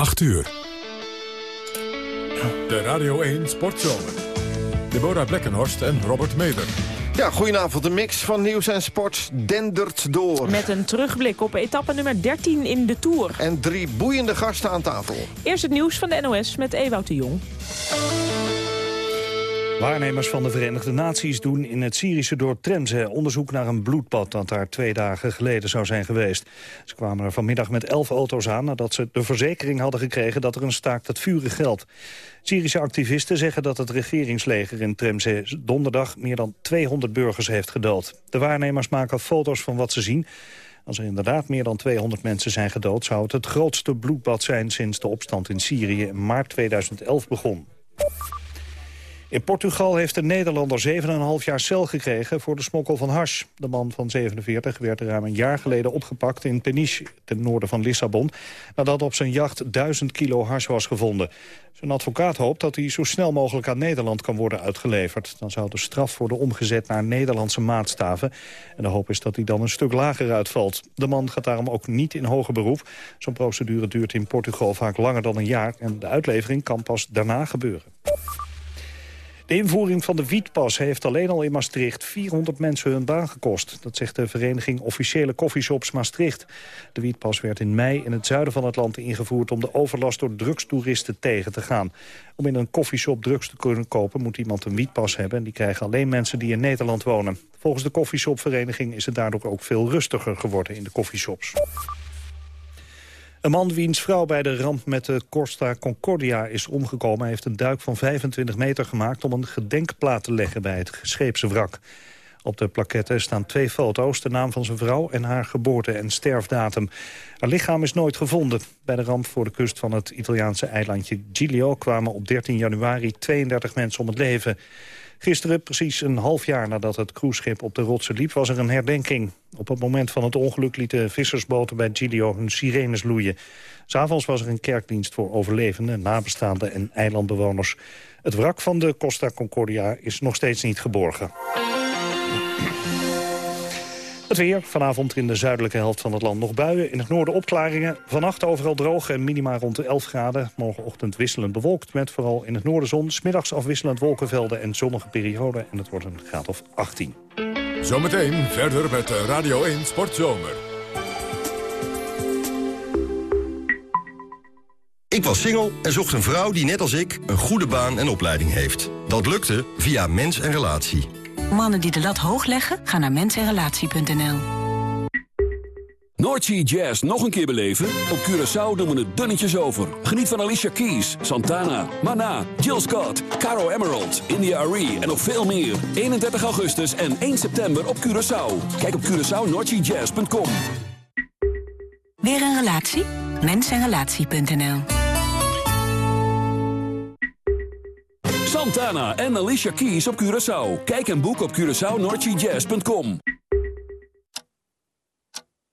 8 uur. De Radio 1 Sportzomer. Deborah Blekkenhorst en Robert Meder. Ja, goedenavond. De mix van nieuws en sport dendert door. Met een terugblik op etappe nummer 13 in de Tour. En drie boeiende gasten aan tafel. Eerst het nieuws van de NOS met Ewout de Jong. Waarnemers van de Verenigde Naties doen in het Syrische dorp Tremze onderzoek naar een bloedbad dat daar twee dagen geleden zou zijn geweest. Ze kwamen er vanmiddag met elf auto's aan nadat ze de verzekering hadden gekregen dat er een staakt het vuren geldt. Syrische activisten zeggen dat het regeringsleger in Tremze donderdag meer dan 200 burgers heeft gedood. De waarnemers maken foto's van wat ze zien. Als er inderdaad meer dan 200 mensen zijn gedood... zou het het grootste bloedbad zijn sinds de opstand in Syrië in maart 2011 begon. In Portugal heeft een Nederlander 7,5 jaar cel gekregen voor de smokkel van hash. De man van 47 werd ruim een jaar geleden opgepakt in Peniche, ten noorden van Lissabon, nadat op zijn jacht 1000 kilo hash was gevonden. Zijn advocaat hoopt dat hij zo snel mogelijk aan Nederland kan worden uitgeleverd. Dan zou de straf worden omgezet naar Nederlandse maatstaven. En de hoop is dat hij dan een stuk lager uitvalt. De man gaat daarom ook niet in hoger beroep. Zo'n procedure duurt in Portugal vaak langer dan een jaar... en de uitlevering kan pas daarna gebeuren. De invoering van de wietpas heeft alleen al in Maastricht 400 mensen hun baan gekost. Dat zegt de vereniging Officiële Coffeeshops Maastricht. De wietpas werd in mei in het zuiden van het land ingevoerd... om de overlast door drugstoeristen tegen te gaan. Om in een koffieshop drugs te kunnen kopen moet iemand een wietpas hebben... en die krijgen alleen mensen die in Nederland wonen. Volgens de koffieshopvereniging is het daardoor ook veel rustiger geworden in de koffieshops. Een man wiens vrouw bij de ramp met de Costa Concordia is omgekomen... heeft een duik van 25 meter gemaakt om een gedenkplaat te leggen bij het scheepse wrak. Op de plaquette staan twee foto's, de naam van zijn vrouw en haar geboorte- en sterfdatum. Haar lichaam is nooit gevonden. Bij de ramp voor de kust van het Italiaanse eilandje Giglio kwamen op 13 januari 32 mensen om het leven. Gisteren, precies een half jaar nadat het cruiseschip op de rotsen liep, was er een herdenking. Op het moment van het ongeluk lieten vissersboten bij Giglio hun sirenes loeien. S'avonds was er een kerkdienst voor overlevenden, nabestaanden en eilandbewoners. Het wrak van de Costa Concordia is nog steeds niet geborgen. Het weer. Vanavond in de zuidelijke helft van het land nog buien. In het noorden opklaringen. Vannacht overal droog en minima rond de 11 graden. Morgenochtend wisselend bewolkt met vooral in het noorden zon. Smiddags afwisselend wolkenvelden en zonnige perioden. En het wordt een graad of 18. Zometeen verder met Radio 1 Sportzomer. Ik was single en zocht een vrouw die net als ik een goede baan en opleiding heeft. Dat lukte via Mens en Relatie. Mannen die de lat hoog leggen, gaan naar mensenrelatie.nl. Noordsea Jazz nog een keer beleven? Op Curaçao doen we het dunnetjes over. Geniet van Alicia Keys, Santana, Mana, Jill Scott, Caro Emerald, India Arie en nog veel meer. 31 augustus en 1 september op Curaçao. Kijk op CuraçaoNoordseaJazz.com. Weer een relatie? Mensenrelatie.nl Santana en Alicia Keys op Curaçao. Kijk en boek op CuraçaoNoordseaJazz.com.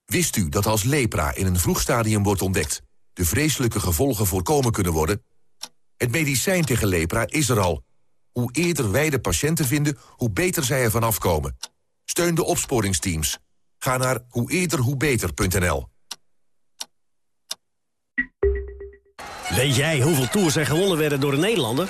Wist u dat als lepra in een vroeg stadium wordt ontdekt... de vreselijke gevolgen voorkomen kunnen worden? Het medicijn tegen lepra is er al. Hoe eerder wij de patiënten vinden, hoe beter zij ervan afkomen. Steun de opsporingsteams. Ga naar hoe eerder hoe beter.nl. Weet jij hoeveel tours er gewonnen werden door een Nederlander?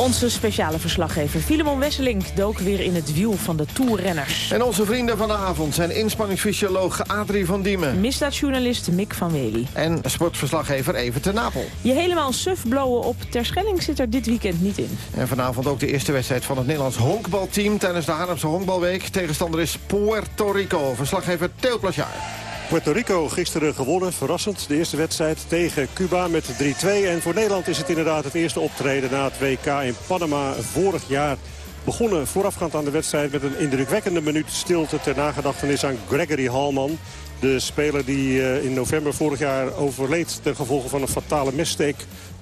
Onze speciale verslaggever Filemon Wesseling dook weer in het wiel van de toerrenners. En onze vrienden van de avond zijn inspanningsfysioloog Adrie van Diemen. Misdaadjournalist Mick van Wely. En sportverslaggever Even ten Napel. Je helemaal suf blowen op Terschelling zit er dit weekend niet in. En vanavond ook de eerste wedstrijd van het Nederlands honkbalteam... tijdens de Haarlemse Honkbalweek. Tegenstander is Puerto Rico. Verslaggever Theo Plasjaar. Puerto Rico gisteren gewonnen, verrassend. De eerste wedstrijd tegen Cuba met 3-2. En voor Nederland is het inderdaad het eerste optreden na het WK in Panama vorig jaar. Begonnen voorafgaand aan de wedstrijd met een indrukwekkende minuut stilte... ter nagedachtenis aan Gregory Hallman. De speler die eh, in november vorig jaar overleed ten gevolge van een fatale messteek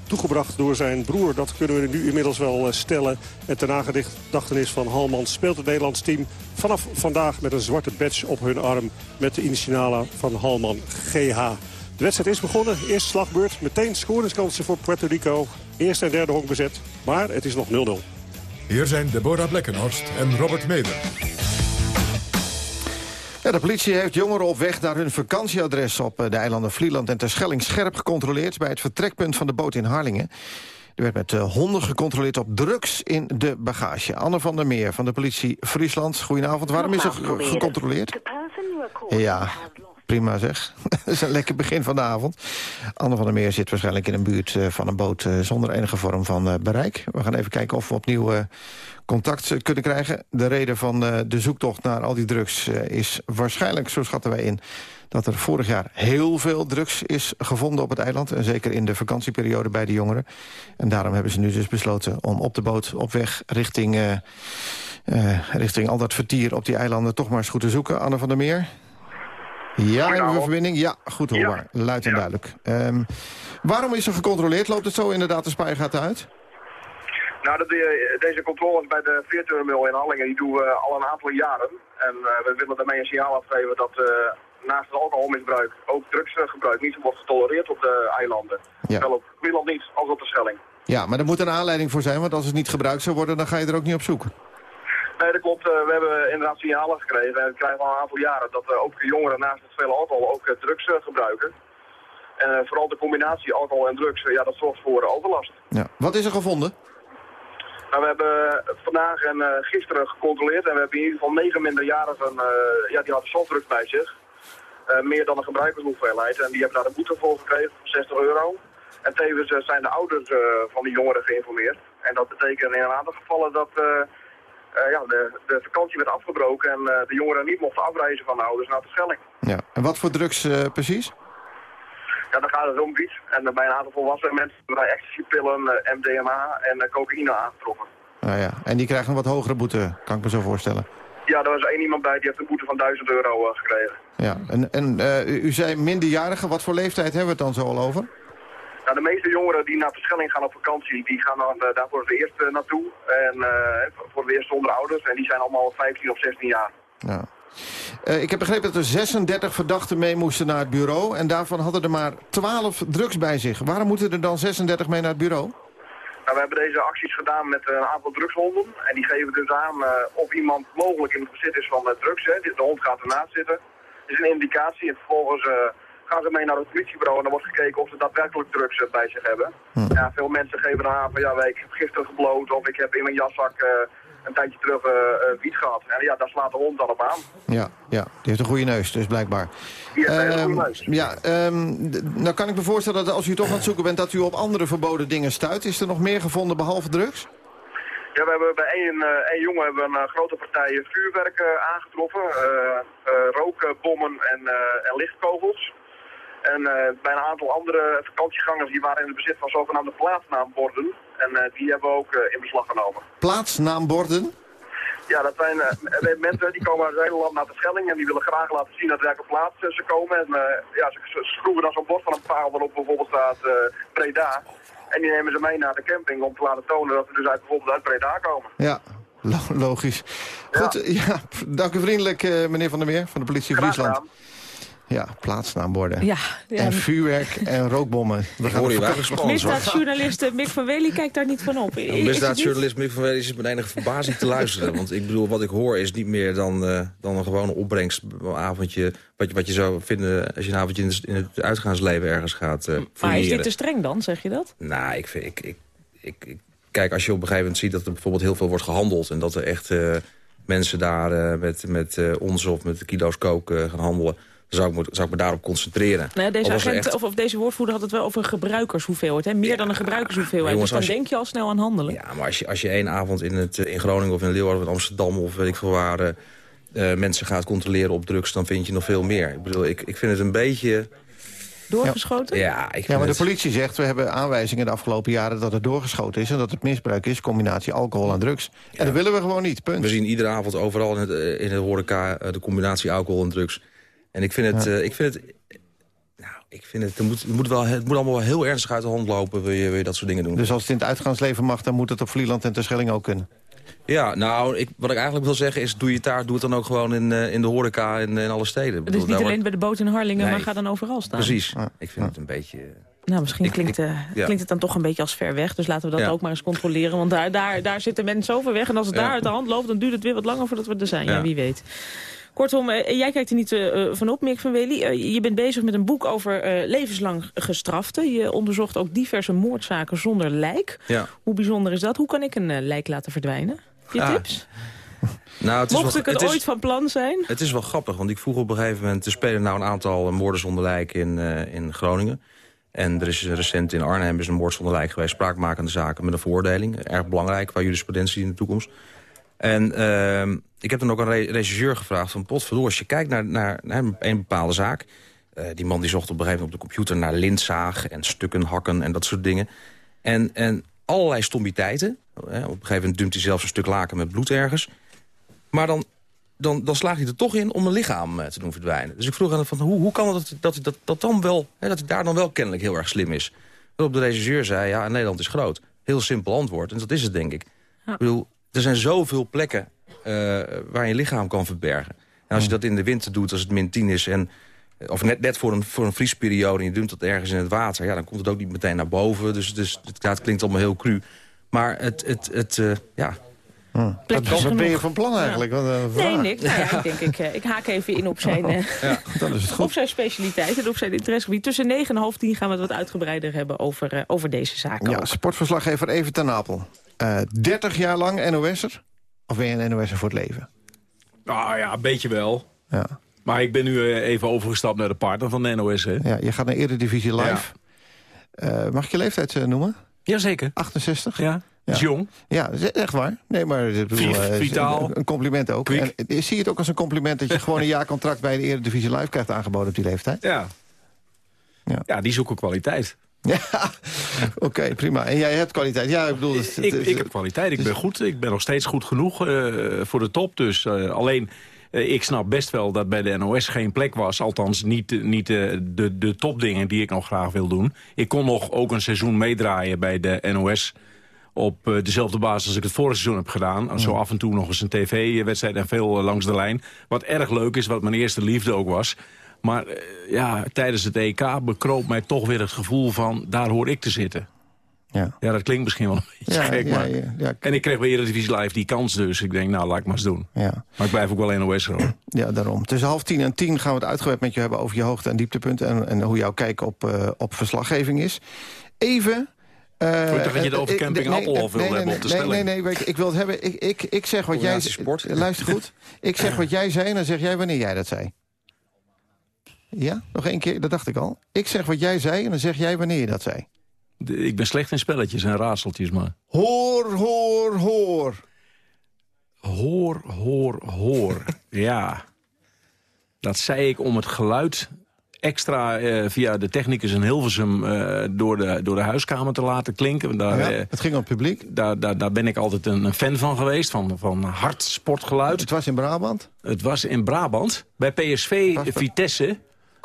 toegebracht door zijn broer. Dat kunnen we nu inmiddels wel stellen. En ter nagedachtenis van Halman speelt het Nederlands team vanaf vandaag met een zwarte badge op hun arm. Met de initialen van Halman GH. De wedstrijd is begonnen. Eerste slagbeurt. Meteen scoringskansen voor Puerto Rico. Eerste en derde honk bezet. Maar het is nog 0-0. Hier zijn Deborah Blekkenhorst en Robert Meder. Ja, de politie heeft jongeren op weg naar hun vakantieadres... op eh, de eilanden Vlieland en Terschelling scherp gecontroleerd... bij het vertrekpunt van de boot in Harlingen. Er werd met uh, honden gecontroleerd op drugs in de bagage. Anne van der Meer van de politie Friesland. Goedenavond. Waarom is er gecontroleerd? Ja, prima zeg. Dat is een lekker begin van de avond. Anne van der Meer zit waarschijnlijk in een buurt uh, van een boot... Uh, zonder enige vorm van uh, bereik. We gaan even kijken of we opnieuw contact kunnen krijgen. De reden van de zoektocht naar al die drugs is waarschijnlijk, zo schatten wij in... dat er vorig jaar heel veel drugs is gevonden op het eiland. En zeker in de vakantieperiode bij de jongeren. En daarom hebben ze nu dus besloten om op de boot op weg richting... richting al dat vertier op die eilanden toch maar eens goed te zoeken. Anne van der Meer... Ja, hebben we verbinding? Ja, goed hoorbaar. Ja. Luid en ja. duidelijk. Um, waarom is er gecontroleerd? Loopt het zo inderdaad de spuigaat uit? Nou, de, deze controles bij de veerterminal in Hallingen die doen we al een aantal jaren. En uh, we willen daarmee een signaal afgeven dat uh, naast het alcoholmisbruik ook drugsgebruik niet wordt getolereerd op de eilanden. Ja. Zowel op Wieland niet als op de Schelling. Ja, maar er moet een aanleiding voor zijn, want als het niet gebruikt zou worden, dan ga je er ook niet op zoeken. Nee, dat klopt. we hebben inderdaad signalen gekregen. En we krijgen al een aantal jaren dat ook jongeren naast het vele alcohol ook drugs gebruiken. En vooral de combinatie alcohol en drugs, ja, dat zorgt voor overlast. Ja. Wat is er gevonden? Nou, we hebben vandaag en uh, gisteren gecontroleerd en we hebben in ieder geval negen minderjarigen, uh, ja, die hadden softdrugs bij zich. Uh, meer dan een gebruikershoeveelheid. En die hebben daar een boete voor gekregen van 60 euro. En tevens zijn de ouders van die jongeren geïnformeerd. En dat betekent in een aantal gevallen dat ja, de, de vakantie werd afgebroken en uh, de jongeren niet mochten afreizen van de ouders naar de Schelling. Ja. En wat voor drugs uh, precies? Ja, dan gaat het om wiet. En bij een aantal volwassen mensen bij ecstasypillen, MDMA en cocaïne aangetroffen. Ah, ja. En die krijgen een wat hogere boete, kan ik me zo voorstellen. Ja, er was één iemand bij die heeft een boete van 1000 euro gekregen. Ja, en, en u zei minderjarigen, wat voor leeftijd hebben we het dan zo al over? Nou, de meeste jongeren die naar Verschelling gaan op vakantie, die gaan dan uh, daar voor het eerst uh, naartoe. En uh, voor het eerst zonder ouders. En die zijn allemaal 15 of 16 jaar. Ja. ik heb begrepen dat er 36 verdachten mee moesten naar het bureau. En daarvan hadden er maar 12 drugs bij zich. Waarom moeten er dan 36 mee naar het bureau? Nou, we hebben deze acties gedaan met een aantal drugshonden. En die geven dus aan of iemand mogelijk in het bezit is van drugs. Hè. De hond gaat ernaast zitten. Dat is een indicatie. En vervolgens gaan ze mee naar het politiebureau en dan wordt gekeken of ze daadwerkelijk drugs bij zich hebben. Hm. Ja, veel mensen geven dan aan van ja, ik heb gisteren gebloot of ik heb in mijn jaszak uh, een tijdje terug uh, uh, wiet gehad. En ja, daar slaat de hond dan op aan. Ja, ja, die heeft een goede neus, dus blijkbaar. Die heeft een goede neus. Ja, um, nou kan ik me voorstellen dat als u toch aan het zoeken bent dat u op andere verboden dingen stuit. Is er nog meer gevonden behalve drugs? Ja, we hebben bij één, uh, één jongen hebben een grote partij vuurwerk aangetroffen. rookbommen en, en lichtkogels. En uh, bij een aantal andere vakantiegangers die waren in het bezit van zogenaamde plaatsnaamborden. En uh, die hebben we ook uh, in beslag genomen. Plaatsnaamborden? Ja, dat zijn mensen die komen uit Nederland naar de Schelling en die willen graag laten zien uit welke plaats ze komen. En ja, ze, ze schroeven dan zo'n bord van een paal waarop bijvoorbeeld staat Breda. En die nemen ze mee naar de camping om te laten tonen dat ze dus uit, bijvoorbeeld uit Breda komen. Ja, logisch. Goed, ja. ja dank u vriendelijk meneer Van der Meer van de politie Friesland. Ja, plaatsnaamborden. Ja, ja. En vuurwerk en rookbommen. We gaan hoor Misdaadjournalist Mick van Wely kijkt daar niet van op. Nou, misdaadjournalist Mick van Wely is met enige verbazing te luisteren. Want ik bedoel, wat ik hoor is niet meer dan, uh, dan een gewone opbrengst. Een avondje, wat je, wat je zou vinden als je een avondje in, in het uitgaansleven ergens gaat uh, Maar is dit te streng dan, zeg je dat? Nou, ik, vind, ik, ik, ik, ik, kijk, als je op een gegeven moment ziet dat er bijvoorbeeld heel veel wordt gehandeld... en dat er echt uh, mensen daar met, met ons of met kilo's koken gaan handelen zou ik, me, zou ik me daarop concentreren. Nou, deze, agent, of, of, deze woordvoerder had het wel over een gebruikershoeveelheid. Hè? Meer dan een gebruikershoeveelheid. Jongens, dus dan denk je al snel aan handelen. Ja, maar als je, als je één avond in, het, in Groningen of in Leeuwarden of in Amsterdam... of weet ik veel waar uh, mensen gaat controleren op drugs... dan vind je nog veel meer. Ik bedoel, ik, ik vind het een beetje... Doorgeschoten? Ja, ik ja maar de politie zegt, we hebben aanwijzingen de afgelopen jaren dat het doorgeschoten is... en dat het misbruik is, combinatie alcohol en drugs. En dat willen we gewoon niet, punt. We zien iedere avond overal in het, in het horeca de combinatie alcohol en drugs. En ik vind het... Ja. Uh, ik vind het Nou, ik vind het, het, moet, het, moet wel, het moet allemaal wel heel ernstig uit de hand lopen... wil je, wil je dat soort dingen doen. Dus als het in het uitgaansleven mag... dan moet het op Vlieland en Terschelling ook kunnen? Ja, nou, ik, wat ik eigenlijk wil zeggen is... doe je taart, doe het dan ook gewoon in, uh, in de horeca in, in alle steden. Dus niet alleen bij de boot in Harlingen, nee. maar ga dan overal staan. Precies. Ik vind het een beetje... Nou, misschien ik, klinkt, uh, ja. klinkt het dan toch een beetje als ver weg. Dus laten we dat ja. ook maar eens controleren. Want daar, daar, daar zitten mensen zo ver weg. En als het daar uit de hand loopt, dan duurt het weer wat langer voordat we er zijn. Ja, wie weet. Kortom, uh, jij kijkt er niet uh, van op, Mirk van Wely. Je bent bezig met een boek over levenslang gestraften. Je onderzocht ook diverse moordzaken zonder lijk. Ja. Hoe bijzonder is dat? Hoe kan ik een lijk laten verdwijnen? Je ja. tips? Nou, het is Mocht wel, ik het, het ooit is, van plan zijn? Het is wel grappig, want ik vroeg op een gegeven moment... er spelen nou een aantal moorden zonder lijk in, in Groningen. En er is recent in Arnhem is een moord zonder lijk geweest. Spraakmakende zaken met een veroordeling. Erg belangrijk qua jurisprudentie in de toekomst. En uh, ik heb dan ook een re regisseur gevraagd van potverdorie... als je kijkt naar, naar, naar een bepaalde zaak... Uh, die man die zocht op een gegeven moment op de computer naar lintzaag... en stukken hakken en dat soort dingen. En, en allerlei stombiteiten. Uh, op een gegeven moment dumpt hij zelfs een stuk laken met bloed ergens. Maar dan, dan, dan slaagt hij er toch in om een lichaam uh, te doen verdwijnen. Dus ik vroeg aan hem van hoe, hoe kan het dat, dat, dat, dat, dan wel, hè, dat hij daar dan wel kennelijk heel erg slim is. Waarop de regisseur zei, ja, Nederland is groot. Heel simpel antwoord, en dat is het denk ik. Ja. Ik bedoel, er zijn zoveel plekken uh, waar je lichaam kan verbergen. En als je dat in de winter doet, als het min 10 is... En, of net, net voor, een, voor een vriesperiode en je dumpt dat ergens in het water... ja, dan komt het ook niet meteen naar boven. Dus, dus het, het klinkt allemaal heel cru. Maar het, het, het uh, ja... Hm. Wat, ben je van plan eigenlijk? Ja. Wat, nee, niks. Nou ja, ik denk, ik, ik haak even in op zijn, uh, ja, dan is het goed. op zijn specialiteit en op zijn interessegebied. Tussen 9 en half 10 gaan we het wat uitgebreider hebben over, uh, over deze zaken. Ja, ook. sportverslaggever even ten Napel. 30 jaar lang NOS'er? Of ben je een NOS'er voor het leven? Nou ja, een beetje wel. Ja. Maar ik ben nu even overgestapt naar de partner van de NOS. Hè. Ja, je gaat naar Eredivisie Live. Ja. Uh, mag ik je leeftijd noemen? Jazeker. 68? Ja. Ja. Is jong. Ja, echt waar. Nee, maar bedoel, Vitaal. een compliment ook. En, zie je het ook als een compliment dat je gewoon een jaarcontract bij de Eredivisie Live krijgt aangeboden op die leeftijd? Ja. Ja, ja die zoeken kwaliteit. Ja, oké, okay, prima. En jij hebt kwaliteit. Ja, ik bedoel... Het, ik, het, ik heb kwaliteit. Ik ben goed. Ik ben nog steeds goed genoeg uh, voor de top. Dus uh, alleen... Uh, ik snap best wel dat bij de NOS geen plek was. Althans, niet, niet de, de, de topdingen die ik nog graag wil doen. Ik kon nog ook een seizoen meedraaien bij de NOS op dezelfde basis als ik het vorige seizoen heb gedaan. Zo af en toe nog eens een tv-wedstrijd en veel langs de lijn. Wat erg leuk is, wat mijn eerste liefde ook was. Maar uh, ja, tijdens het EK bekroop mij toch weer het gevoel van... daar hoor ik te zitten. Ja, ja dat klinkt misschien wel een beetje ja, gek. Ja, maar... ja, ja. En ik kreeg bij Eredivisie Live die kans dus. Ik denk, nou, laat ik maar eens doen. Ja. Maar ik blijf ook wel NOS hoor. Ja, daarom. Tussen half tien en tien gaan we het uitgebreid met je hebben... over je hoogte- en dieptepunten en, en hoe jouw kijk op, uh, op verslaggeving is. Even... Uh, ik dacht dat je het over camping nee, Appelhof wilde nee, hebben nee, op de nee, stelling. Nee, nee, nee, ik wil het hebben. Ik, ik, ik zeg wat jij... Sport. Luister goed. Ik zeg wat jij zei en dan zeg jij wanneer jij dat zei. Ja, nog één keer, dat dacht ik al. Ik zeg wat jij zei en dan zeg jij wanneer je dat zei. De, ik ben slecht in spelletjes en raadseltjes, maar... Hoor, hoor, hoor. Hoor, hoor, hoor. ja. Dat zei ik om het geluid extra uh, via de technicus in Hilversum uh, door, de, door de huiskamer te laten klinken. Daar, ja, het ging om het publiek. Daar, daar, daar ben ik altijd een, een fan van geweest, van, van hard sportgeluid. Het was in Brabant? Het was in Brabant, bij PSV Vitesse.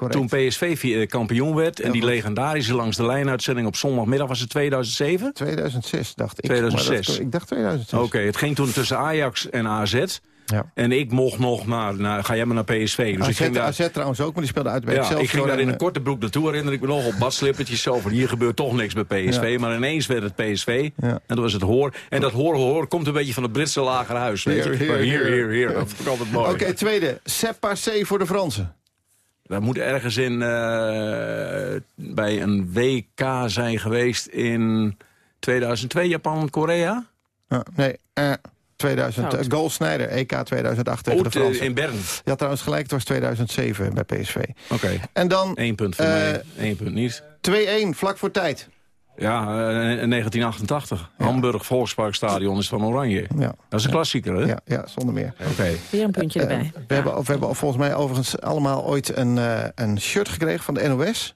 Correct. Toen PSV kampioen werd. En die legendarische langs de lijn uitzending op zondagmiddag was het 2007? 2006 dacht ik. 2006. Dat, ik dacht 2006. Oké, okay, het ging toen tussen Ajax en AZ. Ja. En ik mocht nog naar, naar, ga jij maar naar PSV. Dus AZ, ik ging daar, AZ trouwens ook, maar die speelde uit bij ja, Ik ging daar in en, een korte broek naartoe, herinner ik me nog, op badslippertjes zo. Van hier gebeurt toch niks bij PSV. Ja. Maar ineens werd het PSV. Ja. En dat was het hoor. En dat hoor, hoor komt een beetje van het Britse lagerhuis. Weet Hier, je? hier, hier, hier, hier. Dat vond ik altijd mooi. Oké, okay, tweede. C'est passé voor de Fransen. Dat moet ergens in, uh, bij een WK zijn geweest in 2002, Japan-Korea? Uh, nee, uh, 2000. Uh, Goal Snyder, EK 2008 tegen oh, de Fransen. in Bern. Ja, trouwens gelijk, het was 2007 bij PSV. Oké. Okay. En dan... Eén punt voor mij, één punt niet. 2-1, vlak voor tijd. Ja, uh, 1988. Ja. Hamburg Volksparkstadion is van Oranje. Ja. Dat is een klassieker, hè? Ja, ja zonder meer. Oké. Okay. Weer een puntje uh, erbij. we, hebben, we hebben volgens mij overigens allemaal ooit een, uh, een shirt gekregen van de NOS.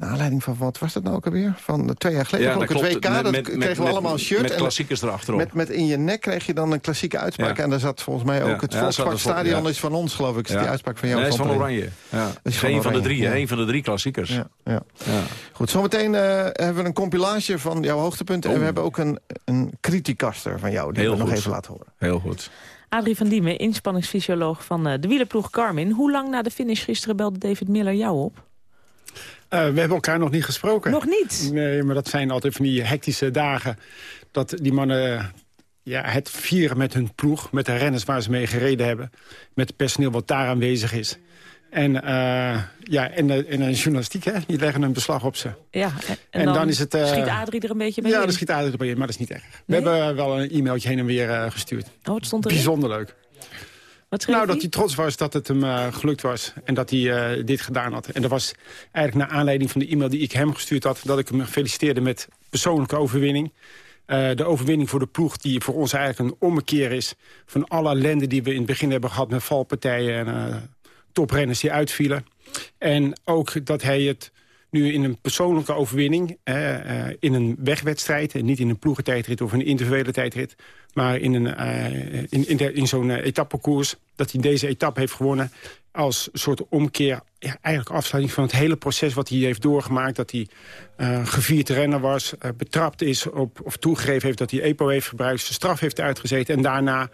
Naar aanleiding van wat was dat nou ook alweer? Van twee jaar geleden, ja, ook het WK, dat met, kregen we allemaal een shirt. Met klassiekers erachterop. Met, met in je nek kreeg je dan een klassieke uitspraak. En daar zat volgens mij ook het Volkspark Stadion is van ons, geloof ik. Is die uitspraak van jou? Nee, is van Oranje. Ja. Is een van de drie, een van de drie klassiekers. Ja, ja. Goed, zometeen uh, hebben we een compilage van jouw hoogtepunten. En we hebben ook een, een criticaster van jou, die Heel we nog even laten horen. Heel goed. Adrie van Diemen, inspanningsfysioloog van uh, de wielerploeg Carmin. Hoe lang na de finish gisteren belde David Miller jou op? Uh, we hebben elkaar nog niet gesproken. Nog niet? Nee, maar dat zijn altijd van die hectische dagen. Dat die mannen ja, het vieren met hun ploeg, met de renners waar ze mee gereden hebben. Met het personeel wat daar aanwezig is. En, uh, ja, en, de, en de journalistiek, hè, die leggen een beslag op ze. Ja, en, dan, is het, uh, schiet Adrie er een beetje mee Ja, dan schiet Adrie er mee in, maar dat is niet erg. We hebben wel een e-mailtje heen en weer uh, gestuurd. Oh, wat stond er Bijzonder leuk. Nou, dat hij trots was dat het hem uh, gelukt was. En dat hij uh, dit gedaan had. En dat was eigenlijk naar aanleiding van de e-mail die ik hem gestuurd had... dat ik hem feliciteerde met persoonlijke overwinning. Uh, de overwinning voor de ploeg die voor ons eigenlijk een ommekeer is... van alle ellende die we in het begin hebben gehad met valpartijen... en toprenners die uitvielen. En ook dat hij het nu in een persoonlijke overwinning... In een wegwedstrijd, en niet in een ploegentijdrit of een individuele tijdrit... maar in, een, uh, in, in, zo'n etappekoers, dat hij deze etappe heeft gewonnen... als soort omkeer, ja, eigenlijk afsluiting van het hele proces wat hij heeft doorgemaakt... dat hij gevierd renner was, betrapt is op, of toegegeven heeft dat hij EPO heeft gebruikt... zijn straf heeft uitgezeten en daarna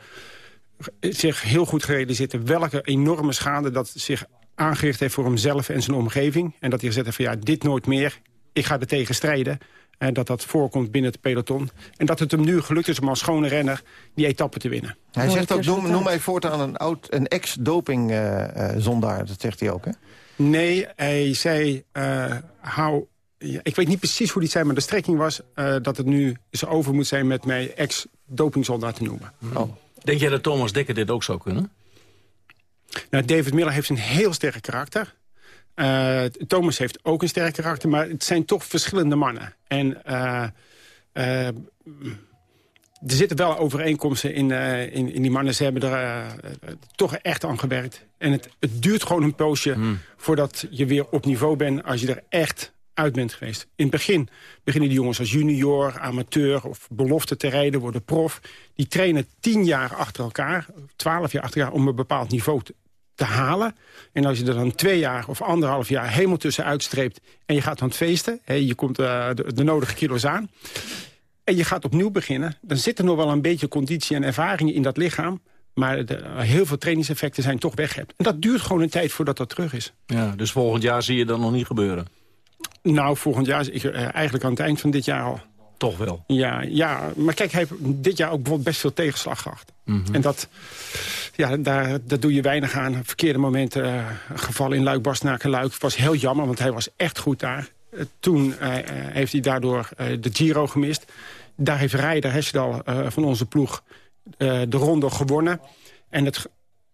zich heel goed gerealiseerd welke enorme schade dat zich aangericht heeft voor hemzelf en zijn omgeving. En dat hij gezegd heeft van ja, dit nooit meer. Ik ga er tegen strijden. En dat dat voorkomt binnen het peloton. En dat het hem nu gelukt is om als schone renner die etappe te winnen. Hij zegt ook, noem, noem mij voortaan een, oud, een ex-doping-zondaar. dat zegt hij ook, hè? Nee, hij zei, uh, hou... Ja, ik weet niet precies hoe die zei, maar de strekking was... Uh, dat het nu zo over moet zijn met mij ex-dopingzondaar te noemen. Oh. Denk jij dat Thomas Dekker dit ook zou kunnen? Nou, David Miller heeft een heel sterk karakter. Uh, Thomas heeft ook een sterk karakter, maar het zijn toch verschillende mannen. En uh, uh, er zitten wel overeenkomsten in, in, in, die mannen. Ze hebben er toch echt aan gewerkt. En het, het duurt gewoon een poosje hmm. voordat je weer op niveau bent... als je er echt uit bent geweest. In het begin beginnen die jongens als junior, amateur of belofte te rijden, worden prof. Die trainen tien jaar achter elkaar, twaalf jaar achter elkaar, om een bepaald niveau te, te halen. En als je er dan twee jaar of anderhalf jaar helemaal tussen uitstreept... en je gaat aan het feesten, hè, je komt uh, de, de, nodige kilo's aan... en je gaat opnieuw beginnen... dan zit er nog wel een beetje conditie en ervaring in dat lichaam... maar de, heel veel trainingseffecten zijn toch weg. En dat duurt gewoon een tijd voordat dat terug is. Ja, dus volgend jaar zie je dat nog niet gebeuren? Nou, volgend jaar, ik, uh, eigenlijk aan het eind van dit jaar al. Toch wel? Ja, ja, maar kijk, hij heeft dit jaar ook bijvoorbeeld best veel tegenslag gehad. Mhm. En dat, ja, daar, dat doe je weinig aan. Verkeerde momenten, uh, geval in Luik, Bastenaken, Luik. was heel jammer, want hij was echt goed daar. Uh, toen uh, heeft hij daardoor de Giro gemist. Daar heeft Rijder Hesjedal van onze ploeg de ronde gewonnen. En, het,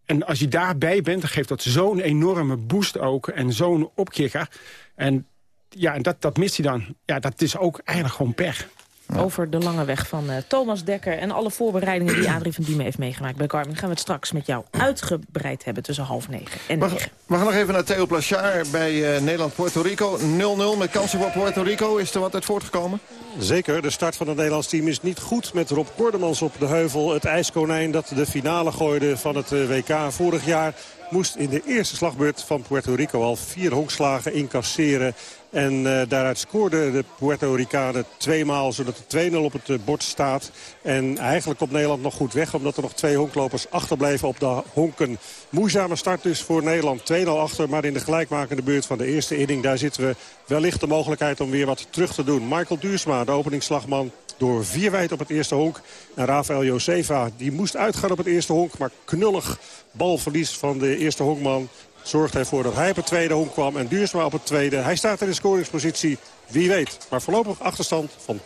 en als je daarbij bent, dan geeft dat zo'n enorme boost ook. En zo'n opkikker. En ja, dat, dat mist hij dan. Ja, dat is ook eigenlijk gewoon pech. Over de lange weg van uh, Thomas Dekker en alle voorbereidingen die Adrie van Diemen heeft meegemaakt bij Garmin. Gaan we het straks met jou uitgebreid hebben tussen half negen en negen. We gaan nog even naar Theo Plachard bij uh, Nederland-Puerto Rico. 0-0 met kansen voor Puerto Rico. Is er wat uit voortgekomen? Zeker, de start van het Nederlands team is niet goed met Rob Kordemans op de heuvel. Het ijskonijn dat de finale gooide van het eh, WK vorig jaar moest in de eerste slagbeurt van Puerto Rico al vier honkslagen incasseren. En uh, daaruit scoorde de Puerto Ricanen tweemaal, zodat de 2-0 op het uh, bord staat. En eigenlijk op Nederland nog goed weg, omdat er nog twee honklopers achterblijven op de honken. Moeizame start dus voor Nederland. 2-0 achter, maar in de gelijkmakende beurt van de eerste inning... daar zitten we wellicht de mogelijkheid om weer wat terug te doen. Michael Duursma, de openingsslagman, door vier wijd op het eerste honk. En Rafael Josefa, die moest uitgaan op het eerste honk, maar knullig balverlies van de eerste honkman zorgt ervoor dat hij op het tweede honk kwam en Duursma op het tweede. Hij staat in de scoringspositie, wie weet. Maar voorlopig achterstand van 2-0.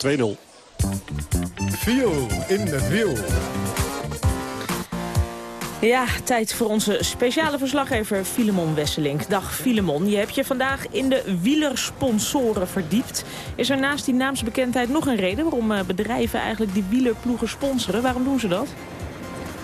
Viel in de wiel. Ja, tijd voor onze speciale verslaggever Filemon Wesselink. Dag Filemon, je hebt je vandaag in de wielersponsoren verdiept. Is er naast die naamsbekendheid nog een reden waarom eh, bedrijven eigenlijk die wielerploegen sponsoren? Waarom doen ze dat?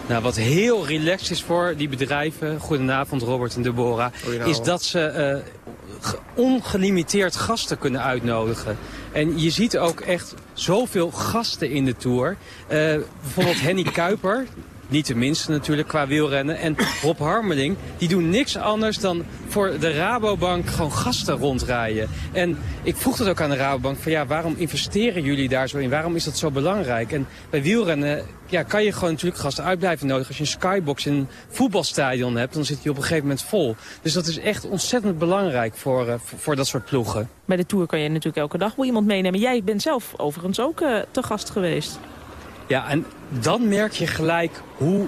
Nou, wat heel relaxed is voor die bedrijven, goedenavond Robert en Deborah, is dat ze uh, ongelimiteerd gasten kunnen uitnodigen. En je ziet ook echt zoveel gasten in de Tour. Uh, bijvoorbeeld Henny Kuiper, niet de minste natuurlijk qua wielrennen. En Rob Harmeling, die doen niks anders dan voor de Rabobank gewoon gasten rondrijden. En ik vroeg dat ook aan de Rabobank van ja, waarom investeren jullie daar zo in? Waarom is dat zo belangrijk? En bij wielrennen ja, kan je gewoon natuurlijk gasten uitblijven nodig. Als je een skybox in een voetbalstadion hebt, dan zit je op een gegeven moment vol. Dus dat is echt ontzettend belangrijk voor, uh, voor, dat soort ploegen. Bij de Tour kan je natuurlijk elke dag wel iemand meenemen. Jij bent zelf overigens ook uh, te gast geweest. Ja, en dan merk je gelijk hoe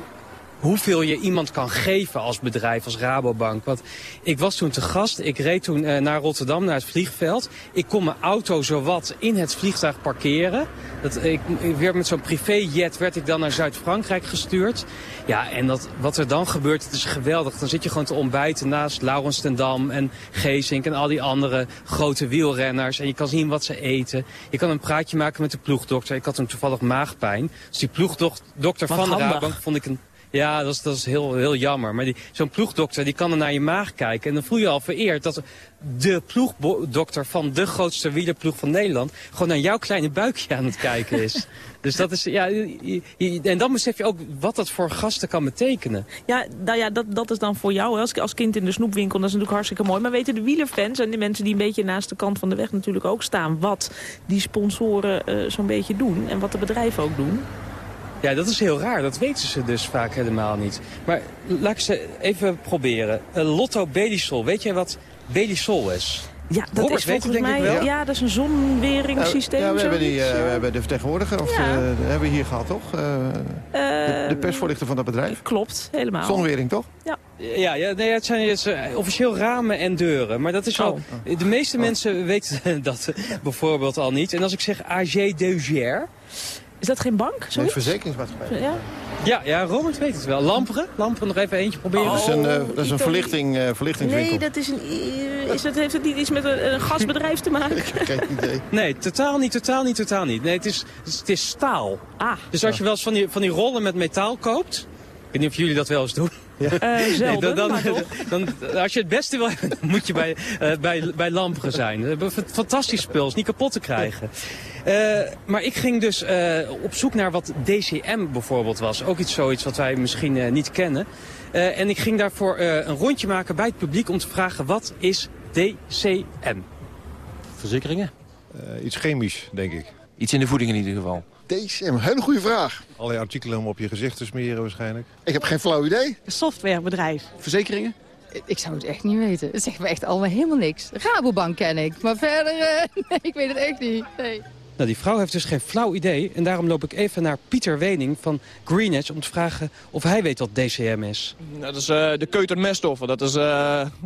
hoeveel je iemand kan geven als bedrijf, als Rabobank. Want ik was toen te gast, ik reed toen uh, naar Rotterdam, naar het vliegveld. Ik kon mijn auto zowat in het vliegtuig parkeren. Dat, ik, ik werd met zo'n privéjet werd ik dan naar Zuid-Frankrijk gestuurd. Ja, en dat, wat er dan gebeurt, het is geweldig. Dan zit je gewoon te ontbijten naast Laurens ten Dam en Geesink en al die andere grote wielrenners. En je kan zien wat ze eten. Je kan een praatje maken met de ploegdokter. Ik had hem toevallig maagpijn. Dus die ploegdokter van de Rabobank vond ik een ja, dat is, dat is heel, heel jammer. Maar zo'n ploegdokter die kan er naar je maag kijken. En dan voel je al vereerd dat de ploegdokter van de grootste wielerploeg van Nederland... gewoon naar jouw kleine buikje aan het kijken is. dus dat is, ja, en dan besef je ook wat dat voor gasten kan betekenen. Ja, nou ja dat, dat is dan voor jou als, als kind in de snoepwinkel, dat is natuurlijk hartstikke mooi. Maar weten de wielerfans en de mensen die een beetje naast de kant van de weg natuurlijk ook staan... wat die sponsoren uh, zo'n beetje doen en wat de bedrijven ook doen? Ja, dat is heel raar. Dat weten ze dus vaak helemaal niet. Maar laat ik ze even proberen. Uh, Lotto Belisol. Weet jij wat Belisol is? Ja, dat is volgens denk mij, ik wel. Ja, dat is een zonweringssysteem. Ja, we, hebben die, uh, we hebben de vertegenwoordiger, of ja. de, hebben we hier gehad, toch? Uh, de, de, persvoorlichter van dat bedrijf. Klopt, helemaal. Zonwering, toch? Ja. Ja, ja nee, het zijn het officieel ramen en deuren. Maar dat is al... Oh. De meeste oh. mensen weten dat bijvoorbeeld al niet. En als ik zeg AG Deugier... Is dat geen bank? Een verzekeringsmaatschappij. Ja? Ja, ja, Robert weet het wel. Lamperen? Lamperen nog even eentje proberen. Oh, dat is een, uh, dat is een verlichting, uh, verlichtingswinkel. Nee, dat is een, is dat, heeft het niet iets met een, een gasbedrijf te maken? Ik heb geen idee. Nee, totaal niet, totaal niet, totaal niet. Nee, het is, het is staal. Ah. Dus als je wel eens van die, van die rollen met metaal koopt... Ik weet niet of jullie dat wel eens doen. Ja. Uh, zelden, dan, dan, als je het beste wil hebben, moet je bij, uh, bij, bij Lamperen zijn. Fantastisch spul, is niet kapot te krijgen. Uh, maar ik ging dus op zoek naar wat DCM bijvoorbeeld was. Ook iets zoiets wat wij misschien niet kennen. en ik ging daarvoor een rondje maken bij het publiek om te vragen wat is DCM? Verzekeringen? iets chemisch, denk ik. Iets in de voeding in ieder geval. DCM, hele goede vraag. Allerlei artikelen om op je gezicht te smeren waarschijnlijk. Ik heb geen flauw idee. Een softwarebedrijf. Verzekeringen? Ik zou het echt niet weten. Dat zegt me echt allemaal helemaal niks. Rabobank ken ik, maar verder, uh, nee, ik weet het echt niet. Nee. Nou, die vrouw heeft dus geen flauw idee. En daarom loop ik even naar Pieter Wening van Greenedge... om te vragen of hij weet wat DCM is. Nou, dat is uh, de keutermeststoffen. Dat is, uh,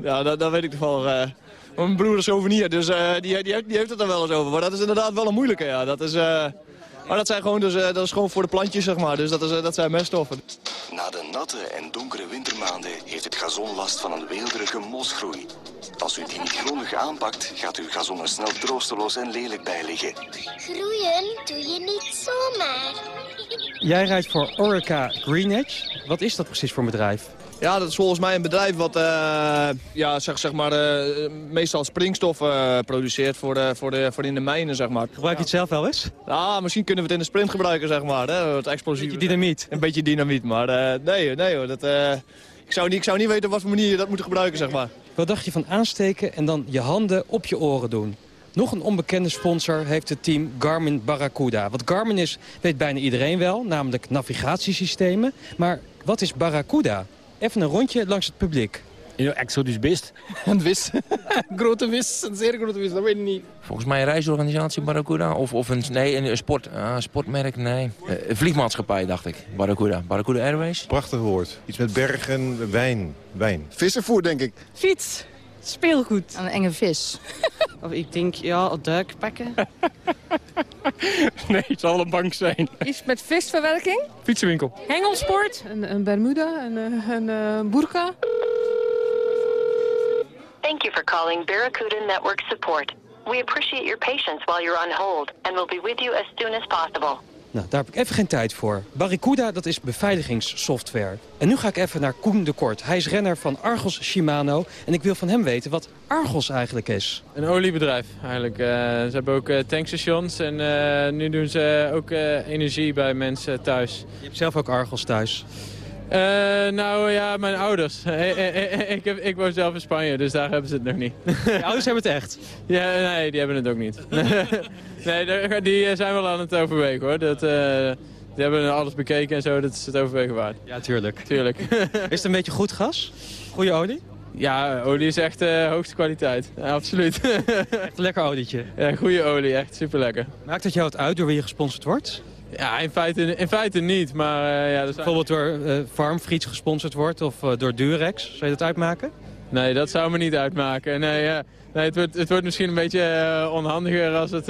ja, dat, dat, weet ik toch wel. mijn broer is souvenir, dus die, die, die, heeft het er wel eens over. Maar dat is inderdaad wel een moeilijke, ja. Dat is... Maar dat, zijn gewoon, dus, uh, dat is gewoon voor de plantjes, zeg maar. Dus dat, is, uh, dat zijn meststoffen. Na de natte en donkere wintermaanden heeft het gazon last van een weelderige mosgroei. Als u die niet grondig aanpakt, gaat uw gazon er snel troosteloos en lelijk bij liggen. Groeien doe je niet zomaar. Jij rijdt voor Orica Greenedge. Wat is dat precies voor een bedrijf? Ja, dat is volgens mij een bedrijf wat uh, ja, zeg, zeg maar, uh, meestal springstof uh, produceert voor, de, voor, de, voor in de mijnen. Zeg maar. Gebruik je het zelf wel eens? Ja, misschien kunnen we het in de sprint gebruiken, zeg maar. Hè, het explosief. Een beetje dynamiet. Een beetje dynamiet, maar nee, nee hoor. Dat, ik, zou niet, ik zou niet weten op wat voor manier je dat moet gebruiken, zeg maar. Wat dacht je van aansteken en dan je handen op je oren doen? Nog een onbekende sponsor heeft het team Garmin Barracuda. Wat Garmin is, weet bijna iedereen wel, namelijk navigatiesystemen. Maar wat is Barracuda? Even een rondje langs het publiek. Ja, exotisch best. Een vis. grote vis, een zeer grote vis, dat weet ik niet. Volgens mij een reisorganisatie Barracuda. Of, of een, nee, een sport, uh, sportmerk, nee. Uh, vliegmaatschappij, dacht ik. Barracuda. Barracuda Airways. Prachtig woord. Iets met bergen, wijn. Wijn. Vissenvoer, denk ik. Fiets. Speelgoed. Een enge vis. of ik denk, ja, duikpakken. nee, het zal een bank zijn. Iets met visverwerking? Fietsenwinkel. Hengelsport? Een, een Bermuda, een, een, een burka. Thank you for calling Barracuda Network Support. We appreciate your patience while you're on hold and will be with you as soon as possible. Nou, daar heb ik even geen tijd voor. Barracuda, dat is beveiligingssoftware. En nu ga ik even naar Koen de Kort. Hij is renner van Argos Shimano. En ik wil van hem weten wat Argos eigenlijk is. Een oliebedrijf eigenlijk. Uh, ze hebben ook uh, tankstations en uh, nu doen ze ook energie bij mensen thuis. Je hebt zelf ook Argos thuis? Uh, nou ja, mijn ouders. ik, heb, ik woon zelf in Spanje, dus daar hebben ze het nog niet. Je ouders hebben het echt? Ja, nee, die hebben het ook niet. nee, die zijn wel aan het overwegen hoor. Dat, uh, die hebben alles bekeken en zo, dat is het overwegen waard. Ja, tuurlijk. Tuurlijk. is het een beetje goed gas? Goede olie? Ja, olie is echt uh, hoogste kwaliteit. Ja, absoluut. echt een lekker olietje? Ja, goede olie. Echt super lekker. Maakt het jou wat uit door wie je gesponsord wordt? Ja, in feite, in feite niet. Maar, uh, ja, zijn... Bijvoorbeeld door uh, Farmfriets gesponsord wordt of uh, door Durex. Zou je dat uitmaken? Nee, dat zou me niet uitmaken. Nee, nee het, wordt, het wordt misschien een beetje onhandiger als het,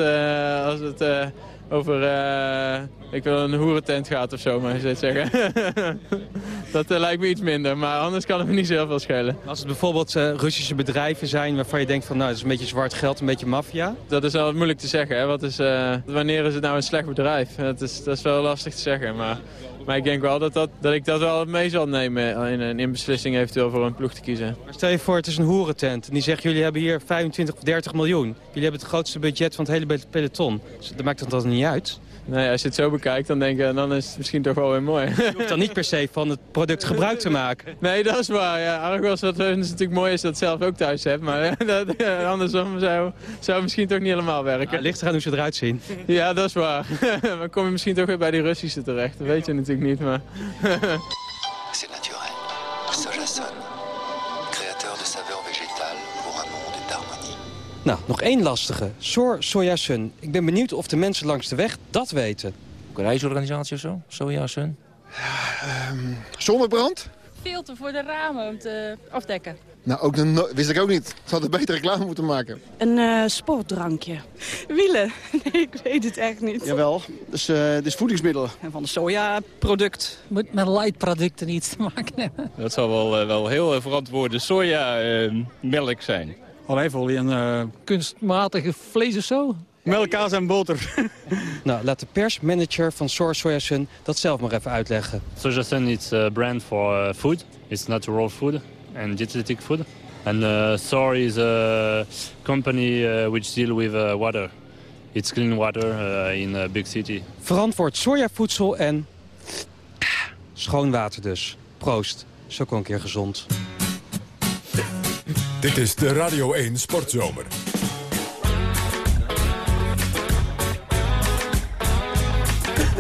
als het over uh, ik wil een hoerentent gaat of zo, maar je zeggen. dat uh, lijkt me iets minder, maar anders kan het me niet zo veel schelen. Als het bijvoorbeeld uh, Russische bedrijven zijn waarvan je denkt van nou, dat is een beetje zwart geld, een beetje maffia? Dat is wel moeilijk te zeggen. Hè? Wat is, wanneer is het nou een slecht bedrijf? Dat is, dat is wel lastig te zeggen, maar, maar ik denk wel dat, dat, dat ik dat wel mee zal nemen in een beslissing eventueel voor een ploeg te kiezen. Maar stel je voor, het is een hoerentent en die zegt jullie hebben hier 25 of 30 miljoen. Jullie hebben het grootste budget van het hele peloton. Dus dat maakt dat niet niet uit. Nee, als je het zo bekijkt, dan denk je, dan is het misschien toch wel weer mooi. Je hoeft dan niet per se van het product gebruik te maken. Nee, dat is waar. Ja, Argos, wat is natuurlijk mooi is dat het zelf ook thuis hebt. Maar dat, ja, andersom zou, zou het misschien toch niet helemaal werken. Ja, ligt eraan hoe ze eruit zien. Ja, dat is waar. dan kom je misschien toch weer bij die Russische terecht. Dat weet je natuurlijk niet, maar... C'est naturel. Sojason. Créateur de saveurs végétales pour un monde d'harmonie. Nou, nog één lastige. Soor Sojasun. Ik ben benieuwd of de mensen langs de weg dat weten. Een reisorganisatie of zo? Sojasun? Ja, um, zonnebrand? Filter voor de ramen om te afdekken. Nou, ook no wist ik ook niet. Ze hadden beter reclame moeten maken. Een uh, sportdrankje. Wielen? Nee, ik weet het echt niet. Jawel, dus, uh, dus voedingsmiddelen. En van de sojaproduct. Moet met lightproducten iets te maken hebben. Dat zal wel, uh, wel heel verantwoorde sojamelk zijn. Olijfolie en kunstmatige vlees of zo? Melk, kaas en boter. nou, laat de persmanager van Sour Sojasun dat zelf maar even uitleggen. Sojasun is a brand for food. It's natural food and dietetic food. And uh, SOR is a company uh, which deal with uh, water. It's clean water uh, in a big city. Verantwoord sojavoedsel en schoon water dus. Proost. Zo ook een keer gezond. Dit is de Radio 1 Sportzomer.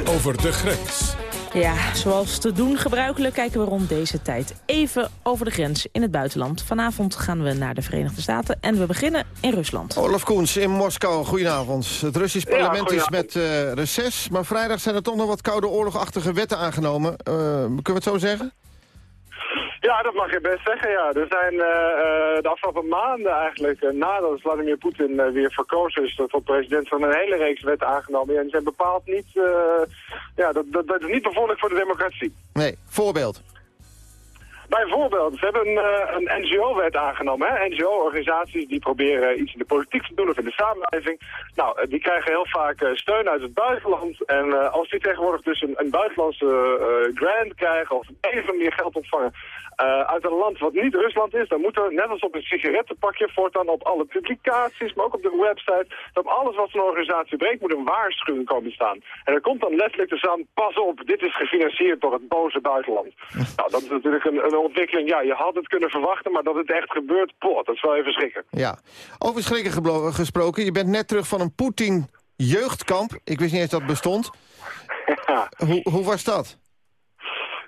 Over de grens. Ja, zoals te doen gebruikelijk kijken we rond deze tijd even over de grens in het buitenland. Vanavond gaan we naar de Verenigde Staten en we beginnen in Rusland. Olaf Koens in Moskou, goedenavond. Het Russisch parlement is met uh, reces, maar vrijdag zijn er toch nog wat koude oorlogachtige wetten aangenomen. Uh, kunnen we het zo zeggen? Ja, dat mag je best zeggen, ja. Er zijn uh, de afgelopen maanden eigenlijk, uh, nadat Vladimir Poetin weer verkozen is tot president van een hele reeks wetten aangenomen. En die zijn bepaald niet, ja, dat, dat, dat is niet bevorderlijk voor de democratie. Nee, voorbeeld. Bijvoorbeeld, ze hebben een, een NGO-wet aangenomen. NGO-organisaties die proberen iets in de politiek te doen of in de samenleving. Nou, die krijgen heel vaak steun uit het buitenland. En als die tegenwoordig dus een, een buitenlandse grant krijgen of even meer geld ontvangen uit een land wat niet Rusland is, dan moet er, net als op een sigarettenpakje, voortaan op alle publicaties, maar ook op de website, op alles wat een organisatie breekt, moet een waarschuwing komen staan. En er komt dan letterlijk te staan, pas op, dit is gefinancierd door het boze buitenland. nou, dat is natuurlijk een, ontwikkeling, ja, je had het kunnen verwachten, maar dat het echt gebeurt, poh, dat is wel even schrikken. Ja, over schrikken gesproken, je bent net terug van een Poetin jeugdkamp, ik wist niet eens dat het bestond. Ja. Hoe, hoe was dat?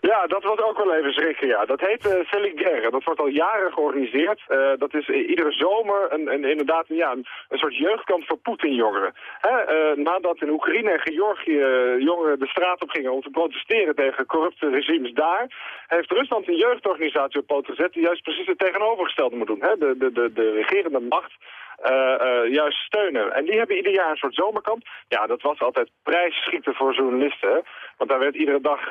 Ja, dat was ook wel even schrikken, ja. Dat heet uh. Dat wordt al jaren georganiseerd. Uh, dat is iedere zomer een, een, inderdaad ja, een, soort jeugdkamp voor Poetin-jongeren. Uh, nadat in Oekraïne en Georgië jongeren de straat op gingen om te protesteren tegen corrupte regimes daar, heeft Rusland een jeugdorganisatie op poot gezet die juist precies het tegenovergestelde moet doen. Hè? De, de, de, de regerende macht juist steunen. En die hebben ieder jaar een soort zomerkamp. Ja, dat was altijd prijsschieten voor journalisten. Want daar werd iedere dag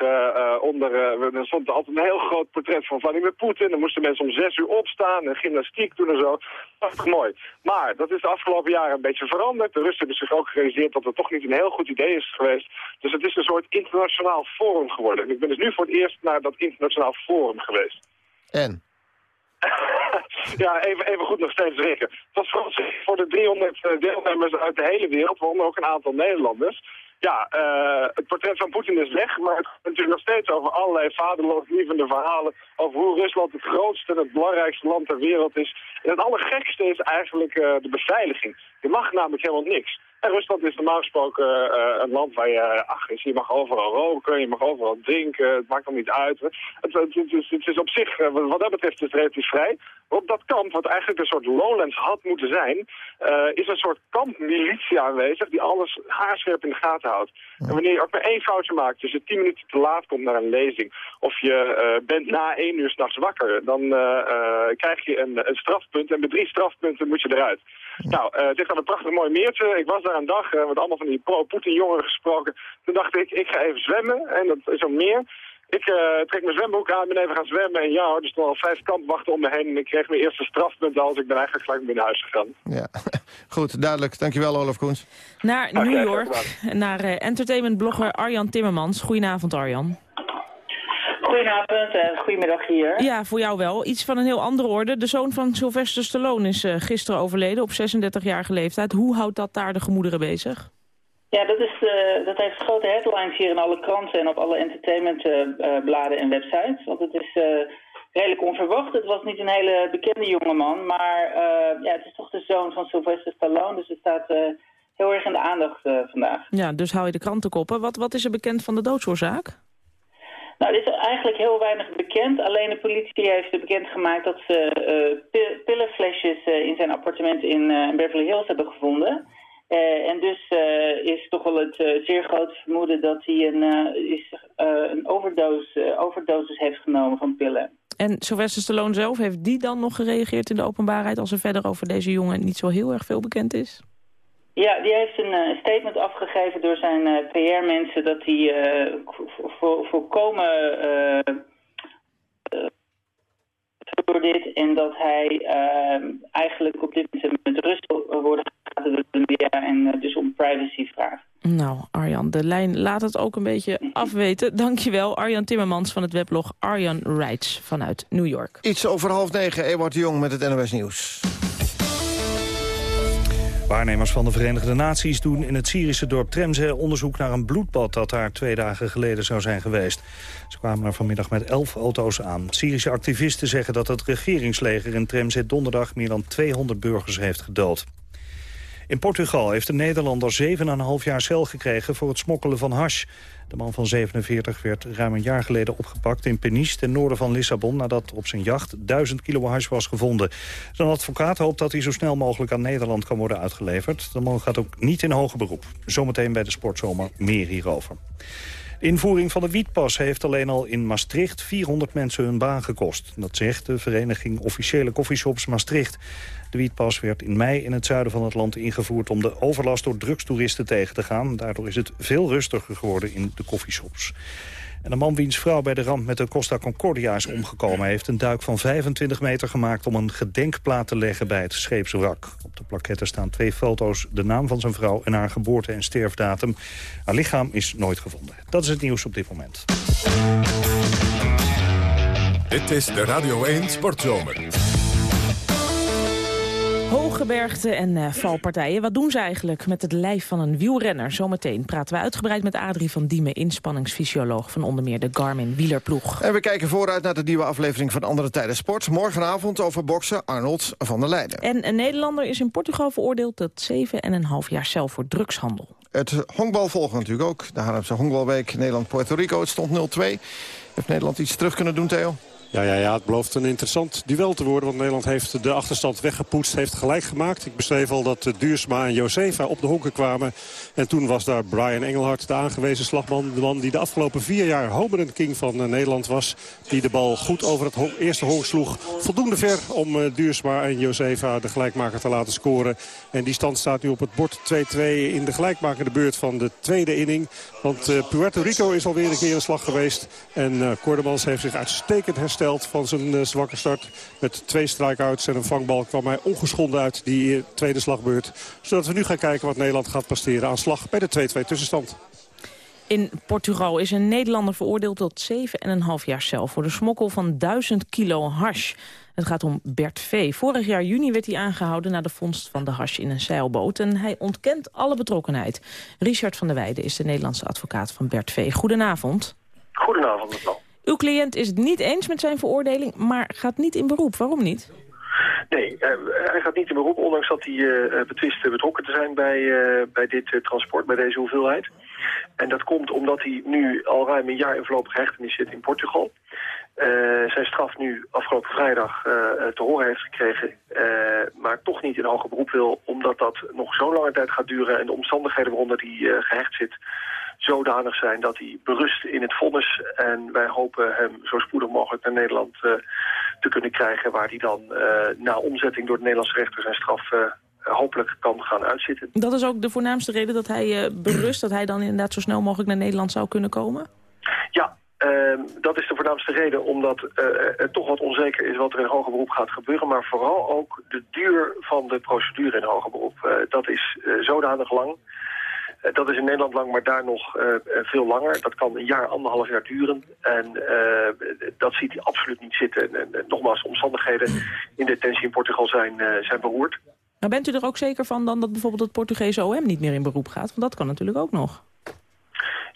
onder, er stond altijd een heel groot portret van Vladimir Poetin. Dan moesten mensen om zes uur opstaan en gymnastiek doen en zo. Prachtig mooi. Maar dat is de afgelopen jaren een beetje veranderd. De Russen hebben zich ook gerealiseerd dat het toch niet een heel goed idee is geweest. Dus het is een soort internationaal forum geworden. En ik ben dus nu voor het eerst naar dat internationaal forum geweest. En? Ja, even, even goed nog steeds rekenen. Het was voor de 300 deelnemers uit de hele wereld, waaronder ook een aantal Nederlanders. Ja, uh, het portret van Poetin is weg, maar het gaat natuurlijk nog steeds over allerlei vaderlandslievende verhalen over hoe Rusland het grootste en het belangrijkste land ter wereld is. En het allergekste is eigenlijk uh, de beveiliging. Je mag namelijk helemaal niks. En Rusland is normaal gesproken uh, een land waar je, ach, je mag overal roken, je mag overal drinken, het maakt dan niet uit. Het, het, het, is, het is, op zich, wat dat betreft, is het relatief vrij. Maar op dat kamp, wat eigenlijk een soort lowlands had moeten zijn, uh, is een soort kampmilitie aanwezig die alles haarscherp in de gaten houdt. En wanneer je ook maar één foutje maakt, dus je tien minuten te laat komt naar een lezing, of je uh, bent na één uur s'nachts wakker, dan krijg je een, een strafpunt en met drie strafpunten moet je eruit. Nou, uh, dit gaat een prachtig mooi meertje. Ik was daar een dag uh, met allemaal van die pro-Poetin jongeren gesproken. Toen dacht ik, ik ga even zwemmen. En dat is een meer. Ik uh, trek mijn zwembroek aan, ben even gaan zwemmen. En ja, er stonden al vijf kampwachten om me heen. En ik kreeg mijn eerste strafpunt al. Dus ik ben eigenlijk gelijk weer naar huis gegaan. Ja, goed, duidelijk. Dankjewel, Olaf Koens. Naar New York, naar entertainmentblogger Arjan Timmermans. Goedenavond, Arjan. Goedenavond en goedemiddag hier. Ja, voor jou wel. Iets van een heel andere orde. De zoon van Sylvester Stallone is uh, gisteren overleden op 36-jarige leeftijd. Hoe houdt dat daar de gemoederen bezig? Ja, dat, is, uh, dat heeft grote headlines hier in alle kranten en op alle entertainmentbladen uh, en websites. Want het is redelijk onverwacht. Het was niet een hele bekende jongeman, maar ja, het is toch de zoon van Sylvester Stallone. Dus het staat heel erg in de aandacht vandaag. Ja, dus hou je de krantenkoppen. Wat, wat is er bekend van de doodsoorzaak? Nou, er is eigenlijk heel weinig bekend. Alleen de politie heeft bekendgemaakt dat ze uh, pillenflesjes uh, in zijn appartement in, uh, Beverly Hills hebben gevonden. en dus is toch wel het zeer grote vermoeden dat hij een, is, een overdose, overdosis heeft genomen van pillen. En Sylvester Stallone zelf, heeft die dan nog gereageerd in de openbaarheid... als er verder over deze jongen niet zo heel erg veel bekend is? Ja, die heeft een uh, statement afgegeven door zijn uh, PR-mensen dat hij uh, voorkomen door dit en dat hij eigenlijk op dit moment met rust worden gelaten door de media en dus om privacy vraagt. Nou, Arjan, de lijn laat het ook een beetje afweten. Dankjewel, Arjan Timmermans van het weblog Arjan Writes vanuit New York. Iets over half negen, Ewart de Jong met het NOS Nieuws. Waarnemers van de Verenigde Naties doen in het Syrische dorp Tremze onderzoek naar een bloedbad dat daar twee dagen geleden zou zijn geweest. Ze kwamen er vanmiddag met elf auto's aan. Syrische activisten zeggen dat het regeringsleger in Tremze donderdag meer dan 200 burgers heeft gedood. In Portugal heeft een Nederlander 7,5 jaar cel gekregen voor het smokkelen van hash. De man van 47 werd ruim een jaar geleden opgepakt in Peniche... ten noorden van Lissabon, nadat op zijn jacht 1000 kilo hash was gevonden. Zijn advocaat hoopt dat hij zo snel mogelijk aan Nederland kan worden uitgeleverd. De man gaat ook niet in hoger beroep. Zometeen bij de Sportzomer meer hierover. De invoering van de wietpas heeft alleen al in Maastricht 400 mensen hun baan gekost. Dat zegt de vereniging Officiële Coffeeshops Maastricht. De wietpas werd in mei in het zuiden van het land ingevoerd... om de overlast door drugstoeristen tegen te gaan. Daardoor is het veel rustiger geworden in de koffieshops. En de man wiens vrouw bij de ramp met de Costa Concordia is omgekomen... heeft een duik van 25 meter gemaakt om een gedenkplaat te leggen bij het scheepswrak. Op de plaketten staan twee foto's, de naam van zijn vrouw... en haar geboorte- en sterfdatum. Haar lichaam is nooit gevonden. Dat is het nieuws op dit moment. Dit is de Radio 1 Sportzomer. Hooggebergte en uh, valpartijen. Wat doen ze eigenlijk met het lijf van een wielrenner? Zometeen praten we uitgebreid met Adrie van Diemen... inspanningsfysioloog van onder meer de Garmin wielerploeg. En we kijken vooruit naar de nieuwe aflevering van Andere Tijden Sport. Morgenavond over boksen Arnold van der Leijden. En een Nederlander is in Portugal veroordeeld... tot 7,5 jaar cel voor drugshandel. Het honkbal volgen natuurlijk ook. De Haarlemse honkbalweek Nederland-Puerto Rico. Het stond 0-2. Heeft Nederland iets terug kunnen doen, Theo? Ja, ja, ja, het belooft een interessant duel te worden. Want Nederland heeft de achterstand weggepoetst, heeft gelijk gemaakt. Ik beschreef al dat Duursma en Josefa op de honken kwamen. En toen was daar Brian Engelhard, de aangewezen slagman. De man die de afgelopen vier jaar home king van eh, Nederland was. Die de bal goed over het eerste honk sloeg. Voldoende ver om uh, Duursma en Josefa de gelijkmaker te laten scoren. En die stand staat nu op het bord 2-2 in de gelijkmakende beurt van de tweede inning. Want uh, Puerto Rico is alweer een keer een slag geweest. En Cordemans heeft zich uitstekend hersteld van zijn uh, zwakke start. Met twee strikeouts en een vangbal kwam hij ongeschonden uit die tweede slagbeurt. Zodat we nu gaan kijken wat Nederland gaat presteren aan slag bij de 2-2 tussenstand. In Portugal is een Nederlander veroordeeld tot 7,5 jaar cel... voor de smokkel van 1000 kilo hash. Het gaat om Bert V. Vorig jaar juni werd hij aangehouden na de vondst van de hash in een zeilboot. En hij ontkent alle betrokkenheid. Richard van der Weijden is de Nederlandse advocaat van Bert V. Goedenavond. Goedenavond, mevrouw. Uw cliënt is het niet eens met zijn veroordeling, maar gaat niet in beroep. Waarom niet? Nee, uh, hij gaat niet in beroep, ondanks dat hij uh, betwist betrokken te zijn bij, bij dit transport, bij deze hoeveelheid. En dat komt omdat hij nu al ruim een jaar in voorlopige hechtenis zit in Portugal. zijn straf nu afgelopen vrijdag te horen heeft gekregen, maar toch niet in hoger beroep wil, omdat dat nog zo'n lange tijd gaat duren en de omstandigheden waaronder hij gehecht zit zodanig zijn dat hij berust in het vonnis. En wij hopen hem zo spoedig mogelijk naar Nederland uh, te kunnen krijgen... waar hij dan uh, na omzetting door de Nederlandse rechter zijn straf... Uh, hopelijk kan gaan uitzitten. Dat is ook de voornaamste reden dat hij berust... dat hij dan inderdaad zo snel mogelijk naar Nederland zou kunnen komen? Ja, uh, dat is de voornaamste reden omdat uh, het toch wat onzeker is wat er in hoger beroep gaat gebeuren. Maar vooral ook de duur van de procedure in hoger beroep. Uh, dat is zodanig lang dat is in Nederland lang, maar daar nog uh, veel langer. Dat kan een jaar, anderhalf jaar duren. En dat ziet hij absoluut niet zitten. En, en nogmaals, de omstandigheden in detentie in Portugal zijn, zijn beroerd. Maar bent u er ook zeker van dan dat bijvoorbeeld het Portugese OM niet meer in beroep gaat? Want dat kan natuurlijk ook nog.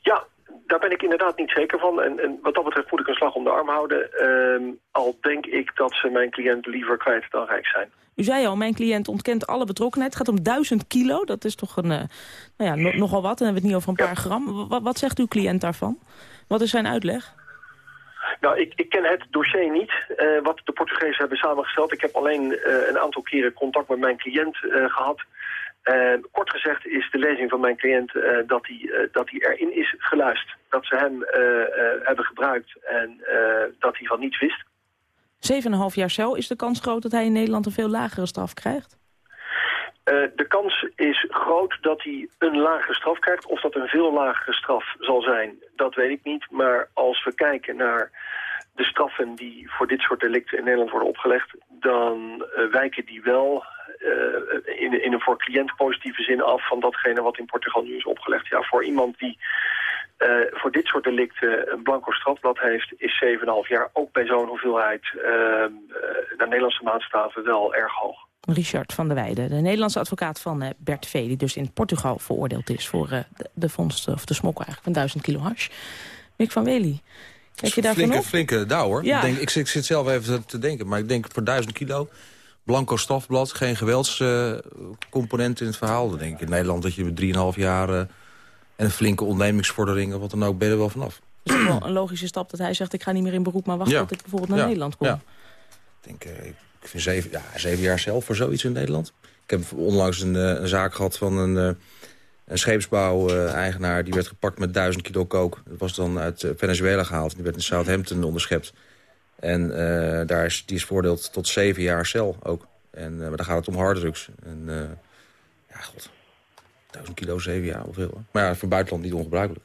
Ja, daar ben ik inderdaad niet zeker van. En, en wat dat betreft moet ik een slag om de arm houden. Uh, al denk ik dat ze mijn cliënt liever kwijt dan rijk zijn. U zei al, mijn cliënt ontkent alle betrokkenheid. Het gaat om duizend kilo. Dat is toch een, uh, nou ja, no nogal wat. En dan hebben we het niet over een paar gram. Wat, wat zegt uw cliënt daarvan? Wat is zijn uitleg? Nou, ik, ik ken het dossier niet, uh, wat de Portugezen hebben samengesteld. Ik heb alleen uh, een aantal keren contact met mijn cliënt gehad. Uh, kort gezegd is de lezing van mijn cliënt uh, dat, hij, uh, dat hij erin is geluisterd. Dat ze hem hebben gebruikt en dat hij van niets wist. 7,5 jaar cel. Is de kans groot dat hij in Nederland een veel lagere straf krijgt? de kans is groot dat hij een lagere straf krijgt. Of dat een veel lagere straf zal zijn, dat weet ik niet. Maar als we kijken naar de straffen die voor dit soort delicten in Nederland worden opgelegd... dan wijken die wel uh, in, in, een voor cliënt positieve zin af van datgene wat in Portugal nu is opgelegd. Ja, voor iemand die uh, voor dit soort delicten een blanco strafblad heeft, is 7,5 jaar ook bij zo'n hoeveelheid naar Nederlandse maatstaven wel erg hoog. Richard van der Weijden, de Nederlandse advocaat van Bert V. die dus in Portugal veroordeeld is voor de, de vondst, of de smokkel eigenlijk, van 1000 kilo hash. Mick van Wely. Kijk je daarvan flinke, op? Flinke dauw hoor. Ja. Ik, denk, ik, ik, zit zelf even te denken, maar ik denk voor 1000 kilo blanco stafblad, geen geweldscomponent uh, in het verhaal. Dan denk ik in Nederland dat je met 3,5 jaar uh, en een flinke ondernemingsvordering... wat dan ook, ben je er wel vanaf. Het is wel een logische stap dat hij zegt... ik ga niet meer in beroep, maar wacht ja. tot ik bijvoorbeeld naar ja. Nederland kom. Ja. Ik denk, uh, ik vind zeven, ja, zeven jaar zelf voor zoiets in Nederland. Ik heb onlangs een, een zaak gehad van een, een scheepsbouw-eigenaar... die werd gepakt met 1000 kilo kook. Dat was dan uit Venezuela gehaald. Die werd in Southampton onderschept. En uh, daar is, die is veroordeeld tot zeven jaar cel ook. En, uh, maar dan gaat het om harddrugs. En ja, god, duizend kilo, zeven jaar, of veel. Maar ja, voor buitenland niet ongebruikelijk.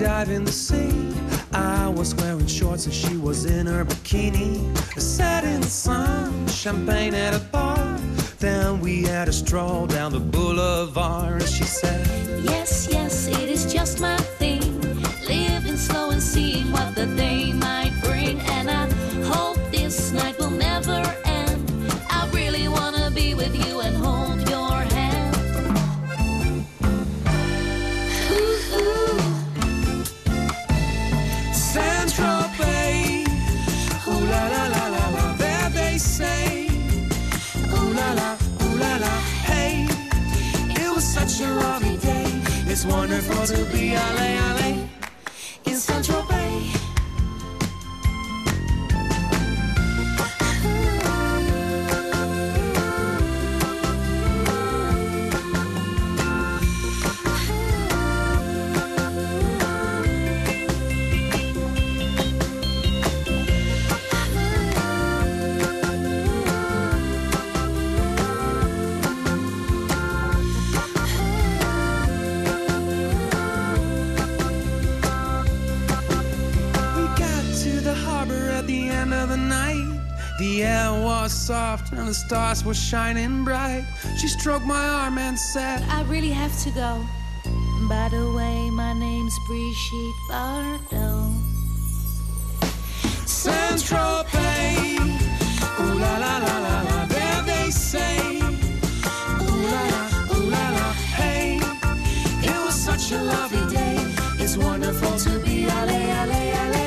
Dive in the sea. I was wearing shorts and she was in her bikini. I sat in the sun, champagne at a bar. Then we had a stroll down the boulevard. And she said, Yes, yes, it is just my It's wonderful to be ale ale soft and the stars were shining bright. She stroked my arm and said, I really have to go. By the way, my name's Brigitte Bardot. Central Bay. Ooh la la la la la, there they say. Ooh la la, ooh la la, hey. It was such a lovely day. It's wonderful to be ale ale ale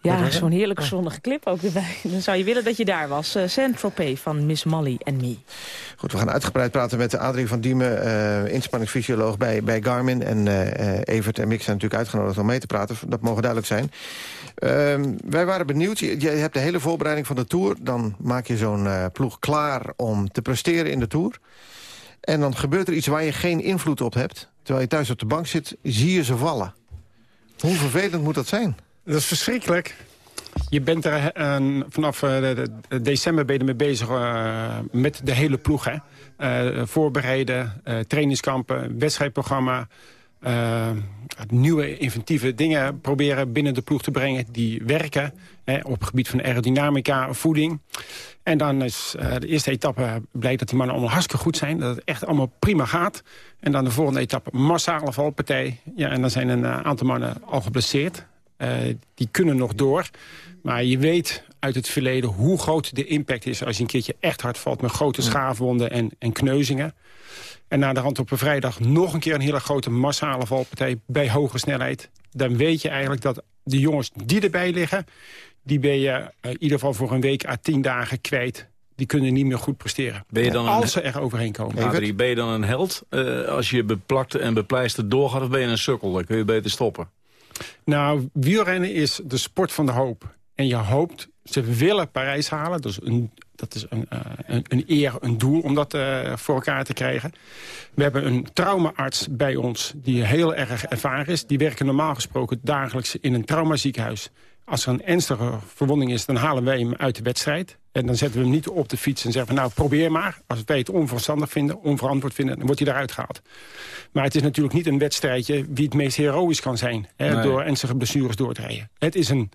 Ja, zo'n heerlijke zonnige clip ook erbij. Dan zou je willen dat je daar was. Uh, Saint-Tropez van Miss Molly en Me. Goed, we gaan uitgebreid praten met Adrie van Diemen, eh, inspanningsfysioloog bij, bij Garmin. En eh, eh, Evert en Mick zijn natuurlijk uitgenodigd om mee te praten. Dat mogen duidelijk zijn. Ehm, wij waren benieuwd. Je, je hebt de hele voorbereiding van de Tour. Dan maak je zo'n eh, ploeg klaar om te presteren in de Tour. En dan gebeurt er iets waar je geen invloed op hebt. Terwijl je thuis op de bank zit, zie je ze vallen. Hoe vervelend moet dat zijn? Dat is verschrikkelijk. Je bent er eh, vanaf eh, de- de- december ben je bezig eh, met de hele ploeg. Hè? Voorbereiden, trainingskampen, wedstrijdprogramma. Eh, nieuwe inventieve dingen proberen binnen de ploeg te brengen die werken. Hè, op het gebied van aerodynamica, voeding. En dan is eh, de eerste etappe blijkt dat die mannen allemaal hartstikke goed zijn. Dat het echt allemaal prima gaat. En dan de volgende etappe massale valpartij. Ja, en dan zijn een eh, aantal mannen al geblesseerd. Die kunnen nog door. Maar je weet uit het verleden hoe groot de impact is... als je een keertje echt hard valt met grote schaafwonden en, en kneuzingen. En na de hand op een vrijdag nog een keer een hele grote massale valpartij... bij hoge snelheid. Dan weet je eigenlijk dat de jongens die erbij liggen... die ben je eh, in ieder geval voor een week à tien dagen kwijt. Die kunnen niet meer goed presteren. Ben je dan een- als ze er overheen komen. Adrie, ben je dan een held eh, als je beplakt en bepleisterd doorgaat... of ben je een sukkel? Dan kun je beter stoppen. Nou, wielrennen is de sport van de hoop. En je hoopt, ze willen Parijs halen. Dus een, dat is een, eh, een, een eer, een doel om dat eh, voor elkaar te krijgen. We hebben een traumaarts bij ons die heel erg ervaren is. Die werken normaal gesproken dagelijks in een traumaziekenhuis. Als er een ernstige verwonding is, dan halen wij hem uit de wedstrijd. En dan zetten we hem niet op de fiets en zeggen... van, nou, probeer maar. Als wij het onverstandig vinden, onverantwoord vinden... dan wordt hij eruit gehaald. Maar het is natuurlijk niet een wedstrijdje... wie het meest heroïs kan zijn... Hè, Nee. door ernstige blessures door te rijden. Het is een,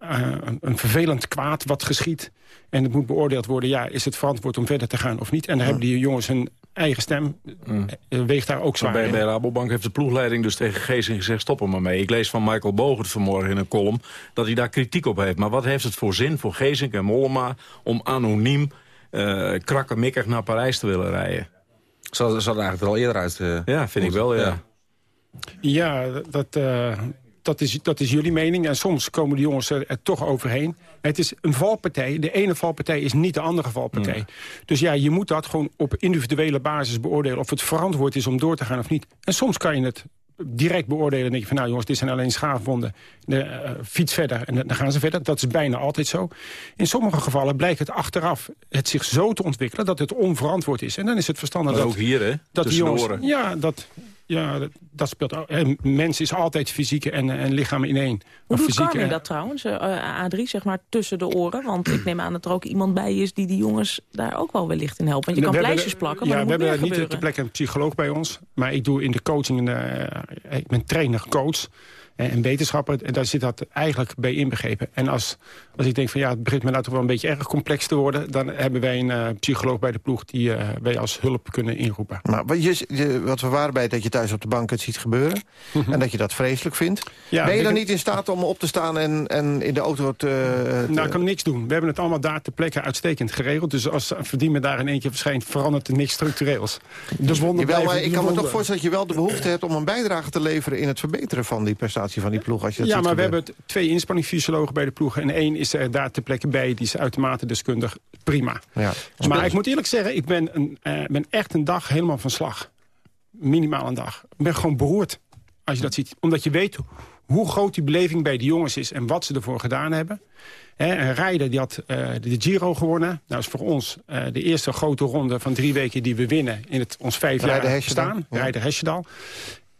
eh, een, een vervelend kwaad wat geschiet. En het moet beoordeeld worden... ja, is het verantwoord om verder te gaan of niet? En dan hebben die jongens hun eigen stem. eh, weegt daar ook zwaar bij, in. bij Rabobank heeft de ploegleiding dus tegen Geesing gezegd... stop er maar mee. Ik lees van Michael Bogert vanmorgen in een column... dat hij daar kritiek op heeft. Maar wat heeft het voor zin voor Geesink en Mollema... om anoniem eh krakkemikkig naar Parijs te willen rijden? Ze hadden, eigenlijk er al eerder uit... eh, Ja, vind ik wel, ja. Ja, dat, eh, dat, is, dat is jullie mening. En soms komen de jongens er, er toch overheen. Het is een valpartij. De ene valpartij is niet de andere valpartij. Dus ja, je moet dat gewoon op individuele basis beoordelen... of het verantwoord is om door te gaan of niet. En soms kan je het direct beoordelen. En denk je van, nou jongens, dit zijn alleen schaafwonden. De, eh, fiets verder en dan gaan ze verder. Dat is bijna altijd zo. In sommige gevallen blijkt het achteraf het zich zo te ontwikkelen... dat het onverantwoord is. En dan is het verstandig Maar dat... ook hier, hè? Dat die jongens, ja, dat, Ja, dat, dat speelt ook. En mens is altijd fysiek en, en lichaam in één. Hoe Of doet Carmen dat trouwens, eh, A3, zeg maar, tussen de oren? Want ik neem aan dat er ook iemand bij is die die jongens daar ook wel wellicht in helpt. Want je We kan hebben pleisters er- plakken, ja, maar we dat moet hebben niet ter plekke een psycholoog bij ons. Maar ik doe in de coaching, eh, ik ben trainer, coach en, en wetenschapper. En daar zit dat eigenlijk bij inbegrepen. En als, als ik denk van ja, het begint me nou toch wel een beetje erg complex te worden... dan hebben wij een eh, psycholoog bij de ploeg die eh, wij als hulp kunnen inroepen. Maar wat, je, je- wat we waren bij dat je thuis op de bank het ziet gebeuren... en dat je dat vreselijk vindt. Mhm. Ja, ben je dan ik- niet in staat om op te staan en, en in de auto te... te- Nou, ik kan niks doen. We hebben het allemaal daar ter plekke uitstekend geregeld. Dus als een verdiener daar in keer verschijnt... verandert er niks structureels. De wonden Jawel, maar ik kan me toch voorstellen dat je wel de behoefte hebt... om een bijdrage te leveren in het verbeteren van die prestatie van die ploeg. Als je dat Ja, maar we hebben twee inspanningsfysiologen bij de ploeg... en één is er daar ter plekke bij, die is uitermate deskundig. Prima. Ja. Maar ik moet eerlijk zeggen, ik ben, een, eh, ben echt een dag helemaal van slag. Minimaal een dag. Ik ben gewoon beroerd als je dat ziet. Omdat je weet hoe groot die beleving bij de jongens is... en wat ze ervoor gedaan hebben. Hè, en Rijder die had eh, de Giro gewonnen. Nou is voor ons eh, de eerste grote ronde van drie weken die we winnen... in het, ons vijf jaar ja. Rijder Hesjedal.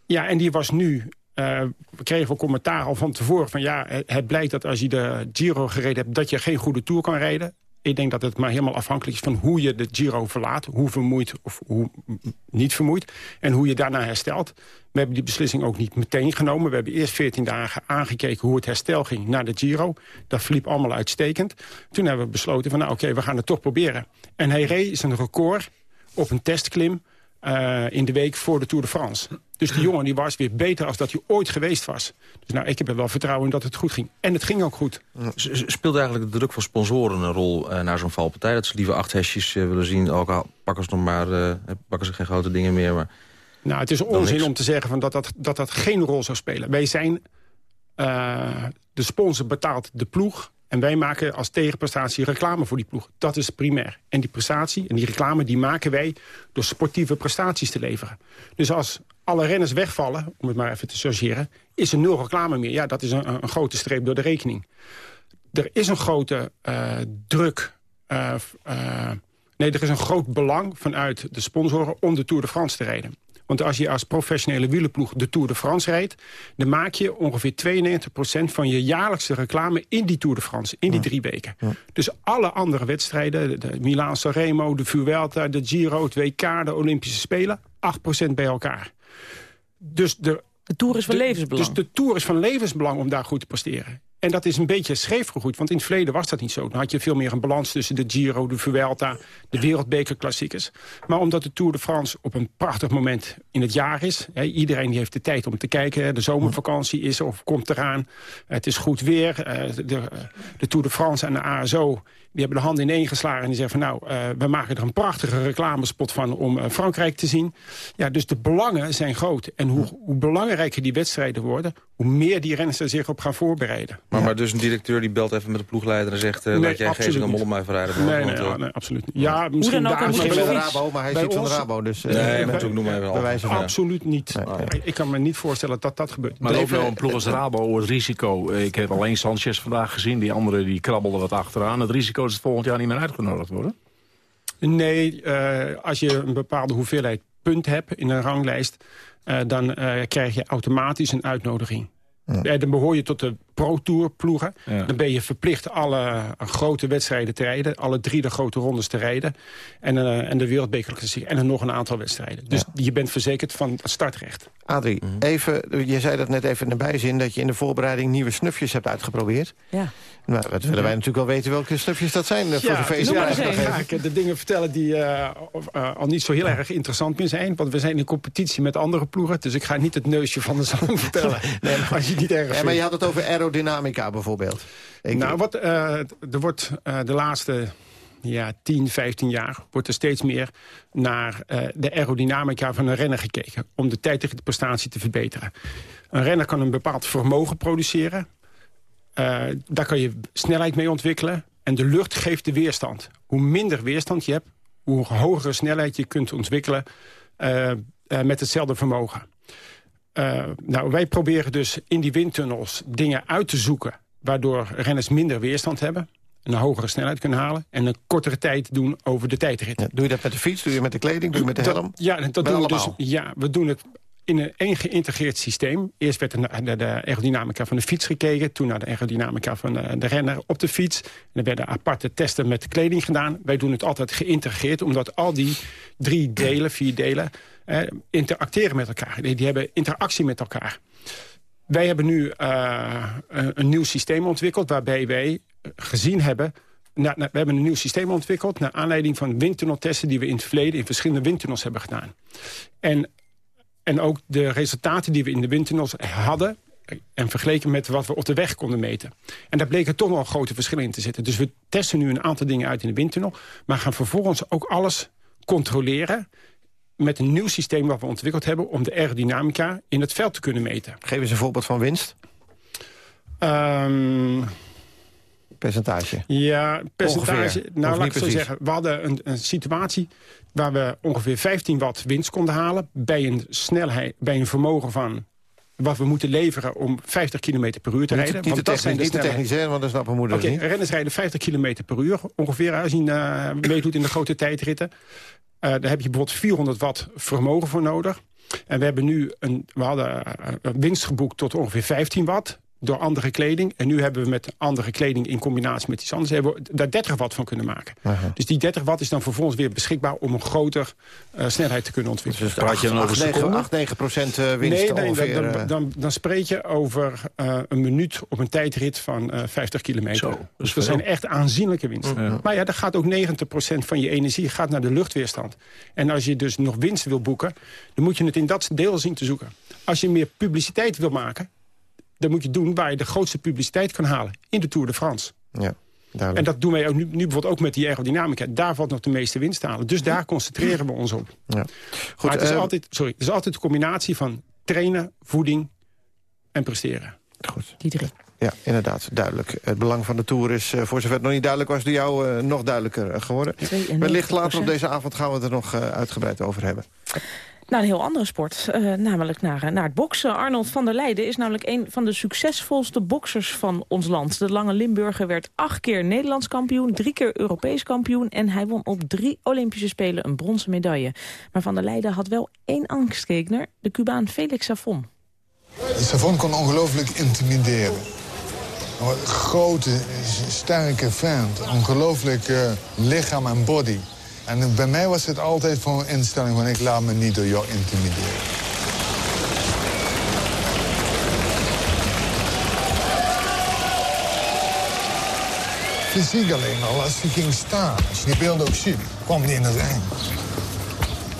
Ja, en die was nu... eh, we kregen wel commentaar al van tevoren van... ja, het, blijkt dat als je de Giro gereden hebt... dat je geen goede Tour kan rijden. Ik denk dat het maar helemaal afhankelijk is van hoe je de Giro verlaat. Hoe vermoeid of hoe niet vermoeid. En hoe je daarna herstelt. We hebben die beslissing ook niet meteen genomen. We hebben eerst 14 dagen aangekeken hoe het herstel ging naar de Giro. Dat verliep allemaal uitstekend. Toen hebben we besloten van nou oké, we gaan het toch proberen. En hij reed zijn record op een testklim eh, in de week voor de Tour de France. Dus die jongen die was weer beter als dat hij ooit geweest was. Dus nou, ik heb er wel vertrouwen in dat het goed ging. En het ging ook goed. Speelt eigenlijk de druk van sponsoren een rol eh, naar zo'n valpartij? Dat ze liever acht hesjes eh, willen zien. Ook al pakken ze nog maar pakken ze geen grote dingen meer. Maar... Nou, het is onzin niks. om te zeggen van dat, dat, dat dat geen rol zou spelen. Wij zijn... de sponsor betaalt de ploeg... en wij maken als tegenprestatie reclame voor die ploeg. Dat is primair. En die prestatie en die reclame die maken wij... door sportieve prestaties te leveren. Dus als alle renners wegvallen, om het maar even te chargeren... is er nul reclame meer. Ja, dat is een, een grote streep door de rekening. Er is een grote eh, druk... eh, eh, nee, er is een groot belang vanuit de sponsoren om de Tour de France te rijden. Want als je als professionele wielerploeg de Tour de France rijdt... dan maak je ongeveer 92% van je jaarlijkse reclame in die Tour de France. In die drie weken. Dus alle andere wedstrijden, de, de Milaan Sanremo, de Vuelta, de Giro, het WK, de Olympische Spelen... 8% bij elkaar. Dus de, de Tour is van de- levensbelang. Dus de Tour is van levensbelang om daar goed te presteren. En dat is een beetje scheef gegroeid, want in het verleden was dat niet zo. Dan had je veel meer een balans tussen de Giro, de Vuelta, de wereldbekerklassiekers. Maar omdat de Tour de France op een prachtig moment in het jaar is... Iedereen die heeft de tijd om te kijken, de zomervakantie is of komt eraan. Het is goed weer, eh, de, de, de Tour de France en de ASO... Die hebben de handen ineen geslagen en die zeggen van nou, eh, we maken er een prachtige reclamespot van om eh, Frankrijk te zien. Ja, dus de belangen zijn groot. En hoe, hoe belangrijker die wedstrijden worden, hoe meer die renners er zich op gaan voorbereiden. Maar, maar dus een directeur die belt even met de ploegleider en zegt... eh, Nee, laat jij absoluut Geesing en niet. Mollema even rijden. Nee, want, nee, ja, nee, absoluut niet. Ja, misschien daar is van de Rabo, maar hij zit van de Rabo. Dus, eh, Nee, bij- maar natuurlijk noem maar even bij wijze van. Absoluut niet. Ik kan me niet voorstellen dat dat gebeurt. Maar ook Even- wel een ploeg als Rabo, het risico. Ik heb alleen Sanchez vandaag gezien. Die andere die krabbelde wat achteraan. Het risico is het volgend jaar niet meer uitgenodigd worden. Nee, eh, als je een bepaalde hoeveelheid punt hebt in een ranglijst... eh, dan eh, krijg je automatisch een uitnodiging. Dan behoor je tot de Pro-Tour ploegen. Ja. Dan ben je verplicht alle grote wedstrijden te rijden. Alle drie de grote rondes te rijden. En, eh, en de wereldbekerklassiek. En dan nog een aantal wedstrijden. Dus je bent verzekerd van het startrecht. Adrie, even, je zei dat net even in de bijzin... dat je in de voorbereiding nieuwe snufjes hebt uitgeprobeerd. Ja. Nou, dat willen wij natuurlijk wel weten welke snufjes dat zijn... eh, voor de feest. ja, dan ga ik de dingen vertellen die eh, al niet zo heel erg interessant meer zijn. Want we zijn in competitie met andere ploegen. Dus ik ga niet het neusje van de zalm vertellen. nee, maar als je niet erg Ja, maar je had het over aerodynamica bijvoorbeeld. Nou, wat, eh, er wordt eh, de laatste ja, 10, 15 jaar... wordt er steeds meer naar eh, de aerodynamica van een renner gekeken... om de tijd tegen de prestatie te verbeteren. Een renner kan een bepaald vermogen produceren. Daar kan je snelheid mee ontwikkelen. En de lucht geeft de weerstand. Hoe minder weerstand je hebt... hoe hogere snelheid je kunt ontwikkelen met hetzelfde vermogen. Eh, nou, wij proberen dus in die windtunnels dingen uit te zoeken... waardoor renners minder weerstand hebben... een hogere snelheid kunnen halen... en een kortere tijd doen over de tijdrit. Doe je dat met de fiets, doe je met de kleding, doe je met de helm? Dat- ja, dat doen we dus. Ja, we doen het in een geïntegreerd systeem. Eerst werd er naar de, aerodynamica van de fiets gekeken. Toen naar de aerodynamica van de, de renner op de fiets. En er werden aparte testen met kleding gedaan. Wij doen het altijd geïntegreerd. Omdat al die drie delen, vier delen... eh, interacteren met elkaar. Die, hebben interactie met elkaar. Wij hebben nu eh, een, nieuw systeem ontwikkeld... waarbij wij gezien hebben... na- we hebben een nieuw systeem ontwikkeld... naar aanleiding van windtunneltesten... die we in het verleden in verschillende windtunnels hebben gedaan. En, en ook de resultaten die we in de windtunnels hadden... en vergeleken met wat we op de weg konden meten. En daar bleken toch wel grote verschillen in te zitten. Dus we testen nu een aantal dingen uit in de windtunnel... maar gaan vervolgens ook alles controleren met een nieuw systeem wat we ontwikkeld hebben... om de aerodynamica in het veld te kunnen meten. Geef eens een voorbeeld van winst. Ehm, Percentage. ja, percentage. Ongeveer. Nou, laat ik zo zeggen. We hadden een, een situatie waar we ongeveer 15 watt winst konden halen... bij een snelheid, bij een vermogen van wat we moeten leveren om 50 km per uur te Niet, rijden. niet, te want dat zijn de niet want dat snappen moeders Oké, niet. renners rijden 50 km per uur ongeveer als je eh, meedoet in de grote tijdritten. Eh, daar heb je bijvoorbeeld 400 watt vermogen voor nodig. En we hebben nu een, we hadden eh, een winst geboekt tot ongeveer 15 watt door andere kleding. En nu hebben we met andere kleding in combinatie met iets anders... hebben we daar 30 watt van kunnen maken. Dus die 30 watt is dan vervolgens weer beschikbaar... om een groter eh, snelheid te kunnen ontwikkelen. Dus Praat je dan over 8, 9, seconden? 8, 9 procent eh, winst Nee, nee ongeveer, dan, eh. dan, dan, dan spreek je over eh, een minuut op een tijdrit van eh 50 kilometer. Zo, dat is dus dat veel. zijn echt aanzienlijke winsten. Ja. Maar ja, daar gaat ook 90% van je energie gaat naar de luchtweerstand. En als je dus nog winst wil boeken, dan moet je het in dat deel zien te zoeken. Als je meer publiciteit wil maken, dan moet je doen waar je de grootste publiciteit kan halen. In de Tour de France. Ja, duidelijk. En dat doen wij ook nu, nu bijvoorbeeld ook met die aerodynamica. Daar valt nog de meeste winst te halen. Dus daar concentreren we ons op. Ja. Goed, maar het is, eh, altijd, sorry, het is altijd een combinatie van trainen, voeding en presteren. Goed. Die drie. Ja, inderdaad, duidelijk. Het belang van de Tour is, eh, voor zover het nog niet duidelijk was... door jou eh, nog duidelijker geworden. 92%. Wellicht later op deze avond gaan we het er nog eh, uitgebreid over hebben. Naar een heel andere sport, eh, namelijk naar, eh, naar het boksen. Arnold van der Leijden is namelijk een van de succesvolste boksers van ons land. De Lange Limburger werd acht keer Nederlands kampioen, drie keer Europees kampioen... en hij won op drie Olympische Spelen een bronzen medaille. Maar van der Leijden had wel één angstgekner, de Cubaan Felix Savon. Savon kon ongelooflijk intimideren. Een grote, sterke vent. Ongelooflijk eh, lichaam en body. En bij mij was het altijd van een instelling van ik laat me niet door jou intimideren. Fysiek alleen al, als hij ging staan, als je die beelden ook ziet, kwam hij in het ring.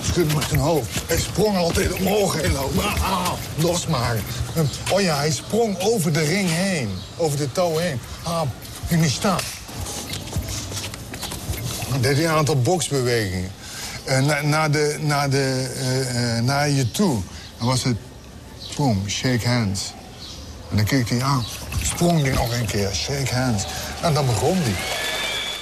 Schudde met zijn hoofd. Hij sprong altijd omhoog heen lopen. Ah, ah, losmaken. En, Oh ja, hij sprong over de ring heen. Over de touw heen. Ah, ging niet staan. Deed hij een aantal boksbewegingen. Eh, na, naar, de, naar, de, eh, eh, naar je toe. Dan was het... Boom, shake hands. En dan keek hij aan. Sprong hij nog een keer, shake hands. En dan begon hij.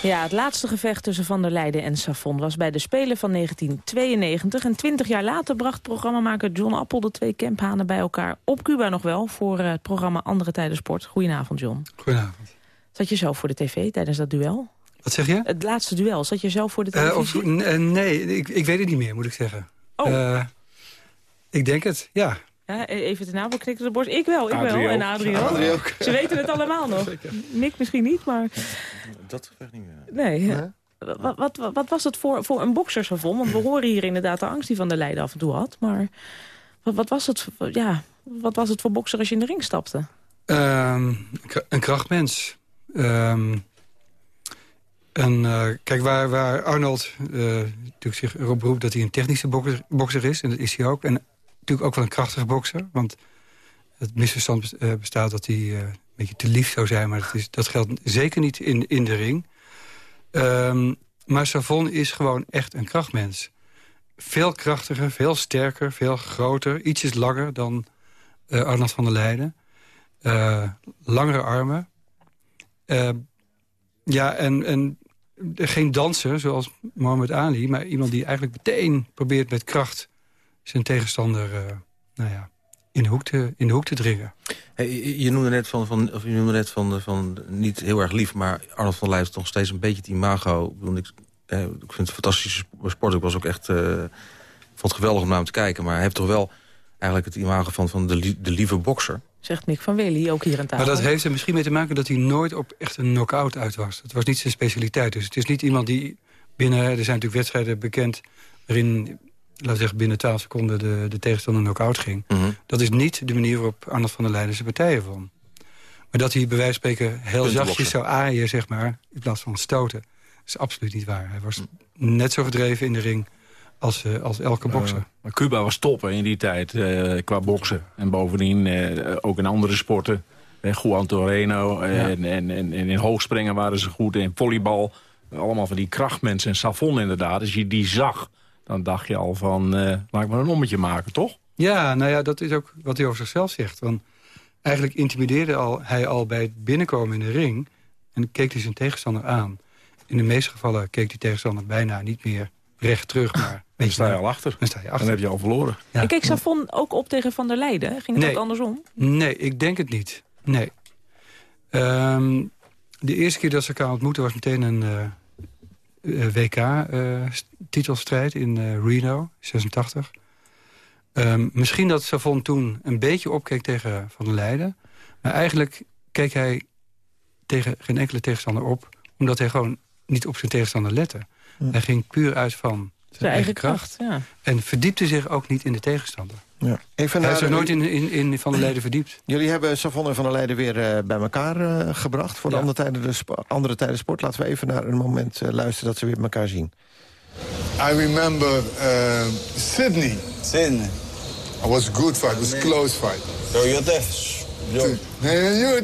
Ja, het laatste gevecht tussen Van der Leijden en Savon was bij de Spelen van 1992. En twintig jaar later bracht programmamaker John Appel de twee camphanen bij elkaar. Op Cuba nog wel, voor het programma Andere Tijden Sport. Goedenavond, John. Goedenavond. Zat je zelf voor de tv tijdens dat duel? Wat zeg je? Het laatste duel, zat je zelf voor de Eh, televisie? of, eh, nee, ik, ik weet het niet meer, moet ik zeggen. Oh. Eh, ik denk het, ja. Ja, e- even de navel knikken de borst. Ik wel, ik Adrie wel. ook. En Adrie ook. Adrie ook. Ze weten het allemaal nog. Mick misschien niet, maar... Dat gevecht niet meer. Nee. Wat, wat, wat, wat was het voor, voor een bokser, Savon? Want we horen hier inderdaad de angst die Van der Leijden af en toe had. Maar wat, wat, was, het, voor- ja, wat was het voor bokser als je in de ring stapte? Ehm, een krachtmens. Ehm, en eh, kijk, waar, waar Arnold eh, natuurlijk zich erop beroept dat hij een technische bokser, is... en dat is hij ook. En natuurlijk ook wel een krachtige bokser. Want het misverstand eh, bestaat dat hij een beetje te lief zou zijn... maar dat, is, dat geldt zeker niet in, in de ring. Ehm, maar Savon is gewoon echt een krachtmens. Veel krachtiger, veel sterker, veel groter. Ietsjes langer dan Arnold van der Leijden. Langere armen. Eh, ja, en, en geen danser zoals Mohammed Ali... maar iemand die eigenlijk meteen probeert met kracht... zijn tegenstander eh, nou ja, in, de hoek te, in de hoek te dringen. Je- noemde net, van, van, of je noemde net van, van niet heel erg lief... maar Arnold van Leijden is nog steeds een beetje het imago. Ik, eh, ik vind het een fantastische sport. Ik was ook echt... eh, vond het geweldig om naar hem te kijken. Maar hij heeft toch wel eigenlijk het imago van, van de, de lieve bokser. Zegt Mick van Wely, ook hier aan tafel. Maar dat heeft er misschien mee te maken dat hij nooit op echt een knock-out uit was. Het was niet zijn specialiteit. Dus het is niet iemand die binnen... Er zijn natuurlijk wedstrijden bekend waarin, laten we zeggen, binnen 12 seconden de, de tegenstander knock-out ging. Mhm. Dat is niet de manier waarop Arnold van der Leijden zijn partijen won. Maar dat hij bij wijze van spreken heel zachtjes zou aaien, zeg maar, in plaats van stoten, is absoluut niet waar. Hij was net zo gedreven in de ring als, eh, als elke bokser. Eh, maar Cuba was top in die tijd eh, qua boksen. En bovendien ook in andere sporten. Juan Toreno Ja. en, en, en, in hoogspringen waren ze goed. En volleybal. Allemaal van die krachtmensen. En Savon inderdaad. Als je die zag, dan dacht je al van... laat ik maar een ommetje maken, toch? Ja, nou ja, dat is ook wat hij over zichzelf zegt. Want eigenlijk intimideerde al, hij al bij het binnenkomen in de ring... en keek hij zijn tegenstander aan. In de meeste gevallen keek die tegenstander bijna niet meer recht terug. Maar Dan sta je al achter. Dan sta je achter. Dan heb je al verloren. Ja. En keek Savon ook op tegen Van der Leijden? Ging het Nee. ook andersom? Nee, ik denk het niet. Nee. Ehm, de eerste keer dat ze elkaar ontmoeten was meteen een WK-titelstrijd in eh, Reno, 86. Ehm, misschien dat Savon toen een beetje opkeek tegen Van der Leijden. Maar eigenlijk keek hij tegen geen enkele tegenstander op... omdat hij gewoon niet op zijn tegenstander lette. Hij ging puur uit van zijn, eigen kracht, ja. En verdiepte zich ook niet in de tegenstander. Ja. Even Hij de- nooit in, in, in Van der Leijden verdiept. Jullie hebben Savon en Van der Leijden weer eh, bij elkaar eh, gebracht... voor de Ja. andere tijden, de andere tijden sport. Laten we even naar een moment eh, luisteren dat ze weer elkaar zien. I remember uh, Sydney. Sydney. It was a good fight. It was a close fight. So you're deaf. You, you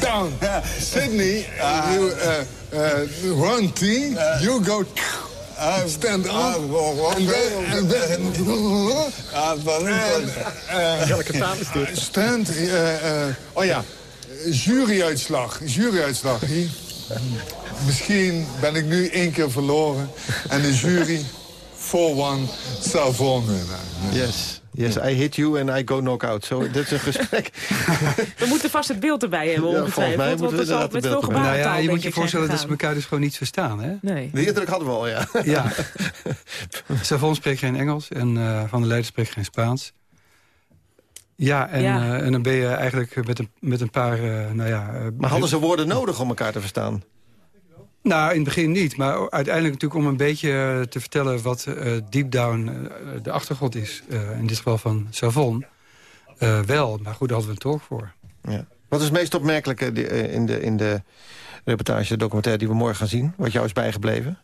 down. Sydney, you uh, uh, run team. You go stand up. Welke taal is dit? Stand. eh, eh, oh ja, juryuitslag. Juryuitslag. Hier. Misschien ben ik nu één keer verloren. En de jury 4-1 Savon winnen. Yes. Yes, I hit you and I go knockout. Zo, dit is een gesprek. We moeten vast het beeld erbij hebben, Ja, ongetwijfeld. volgens mij want moeten we het zal met veel gebarentaal, Nou ja, je moet je voorstellen dat ze elkaar dus gewoon niet verstaan. Hè? Nee. De indruk hadden we al, ja. Ja. Savon spreekt geen Engels en eh, Van der Leijden spreekt geen Spaans. Ja, en, Ja. eh, en dan ben je eigenlijk met een, met een paar... eh, nou ja, eh, Maar hadden ze woorden nodig om elkaar te verstaan? Nou, in het begin niet. Maar uiteindelijk natuurlijk om een beetje eh, te vertellen... wat eh, deep down eh, de achtergrond is. in dit geval van Savon. Wel, maar goed, daar hadden we een talk voor. Ja. Wat is het meest opmerkelijke in de, in de reportage, de documentaire die we morgen gaan zien? Wat jou is bijgebleven?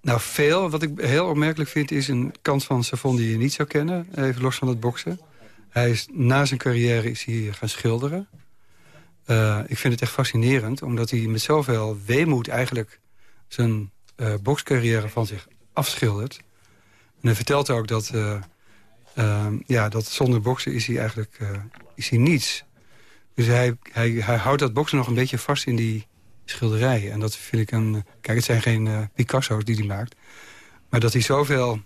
Nou, veel. Wat ik heel opmerkelijk vind is een kant van Savon die je niet zou kennen. Even los van het boksen. Hij is, na zijn carrière is hij gaan schilderen. Eh, ik vind het echt fascinerend, omdat hij met zoveel weemoed eigenlijk zijn eh bokscarrière van zich afschildert. En hij vertelt ook dat, eh, eh, ja, dat zonder boksen is hij eigenlijk is hij niets. Dus hij, hij, hij houdt dat boksen nog een beetje vast in die schilderijen. En dat vind ik een... Kijk, het zijn geen Picasso's die hij maakt. Maar dat hij zoveel,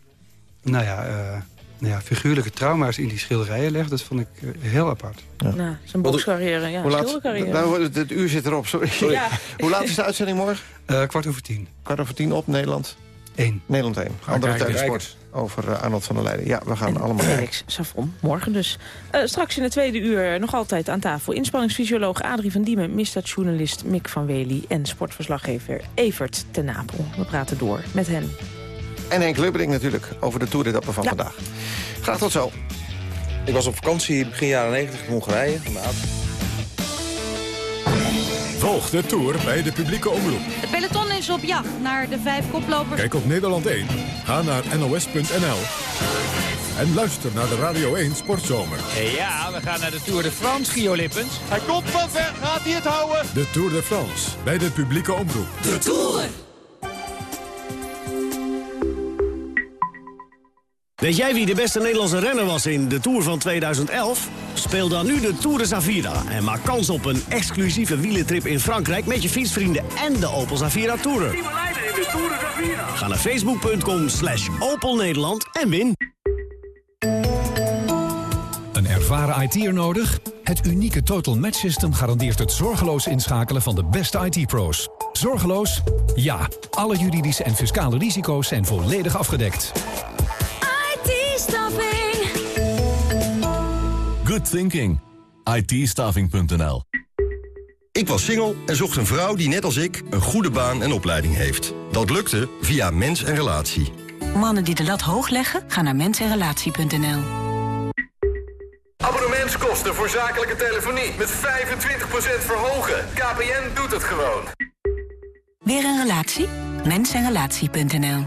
nou ja, ja, figuurlijke trauma's in die schilderijen legt... dat vond ik eh, heel apart. Nou, zijn bokscarrière, ja, Hoe laat- schildercarrière. Nou, het, het uur zit erop, sorry. Ja. Hoe laat is de uitzending morgen? Eh, kwart over tien. Kwart over tien op Nederland? Eén. Nederland 1. Andere kijken. tijdsport over eh, Arnold van der Leijden. Ja, we gaan allemaal Felix Savon, morgen dus. Eh, straks in het tweede uur nog altijd aan tafel... inspanningsfysioloog Adrie van Diemen, misdaadjournalist Mick van Wely... en sportverslaggever Evert ten Napel. We praten door met hen. En Henk Lubbering natuurlijk over de toeretappe van vandaag. Graag tot zo. Ik was op vakantie begin jaren 90 in Hongarije. De Volg de Tour bij de publieke omroep. Het peloton is op jacht naar de vijf koplopers. Kijk op Nederland 1. Ga naar nos.nl. En luister naar de Radio 1 Sportzomer. Ja, we gaan naar de Tour de France, Gio Lippens. Hij komt van ver, gaat hij het houden? De Tour de France bij de publieke omroep. De Tour! Weet jij wie de beste Nederlandse renner was in de Tour van 2011? Speel dan nu de Tour de Zavira en maak kans op een exclusieve wielentrip in Frankrijk... met je fietsvrienden en de Opel Zavira Tourer. Ga naar facebook.com slash Opel Nederland en win. Een ervaren IT'er nodig? Het unieke Total Match System garandeert het zorgeloos inschakelen van de beste IT-pro's. Zorgeloos? Ja. Alle juridische en fiscale risico's zijn volledig afgedekt. IT-staffing. Good thinking. ITstaving.nl Ik was single en zocht een vrouw die net als ik een goede baan en opleiding heeft. Dat lukte via Mens en Relatie. Mannen die de lat hoog leggen, gaan naar mensenrelatie.nl. Abonnementskosten voor zakelijke telefonie met 25% verhogen. KPN doet het gewoon. Weer een relatie? Mensenrelatie.nl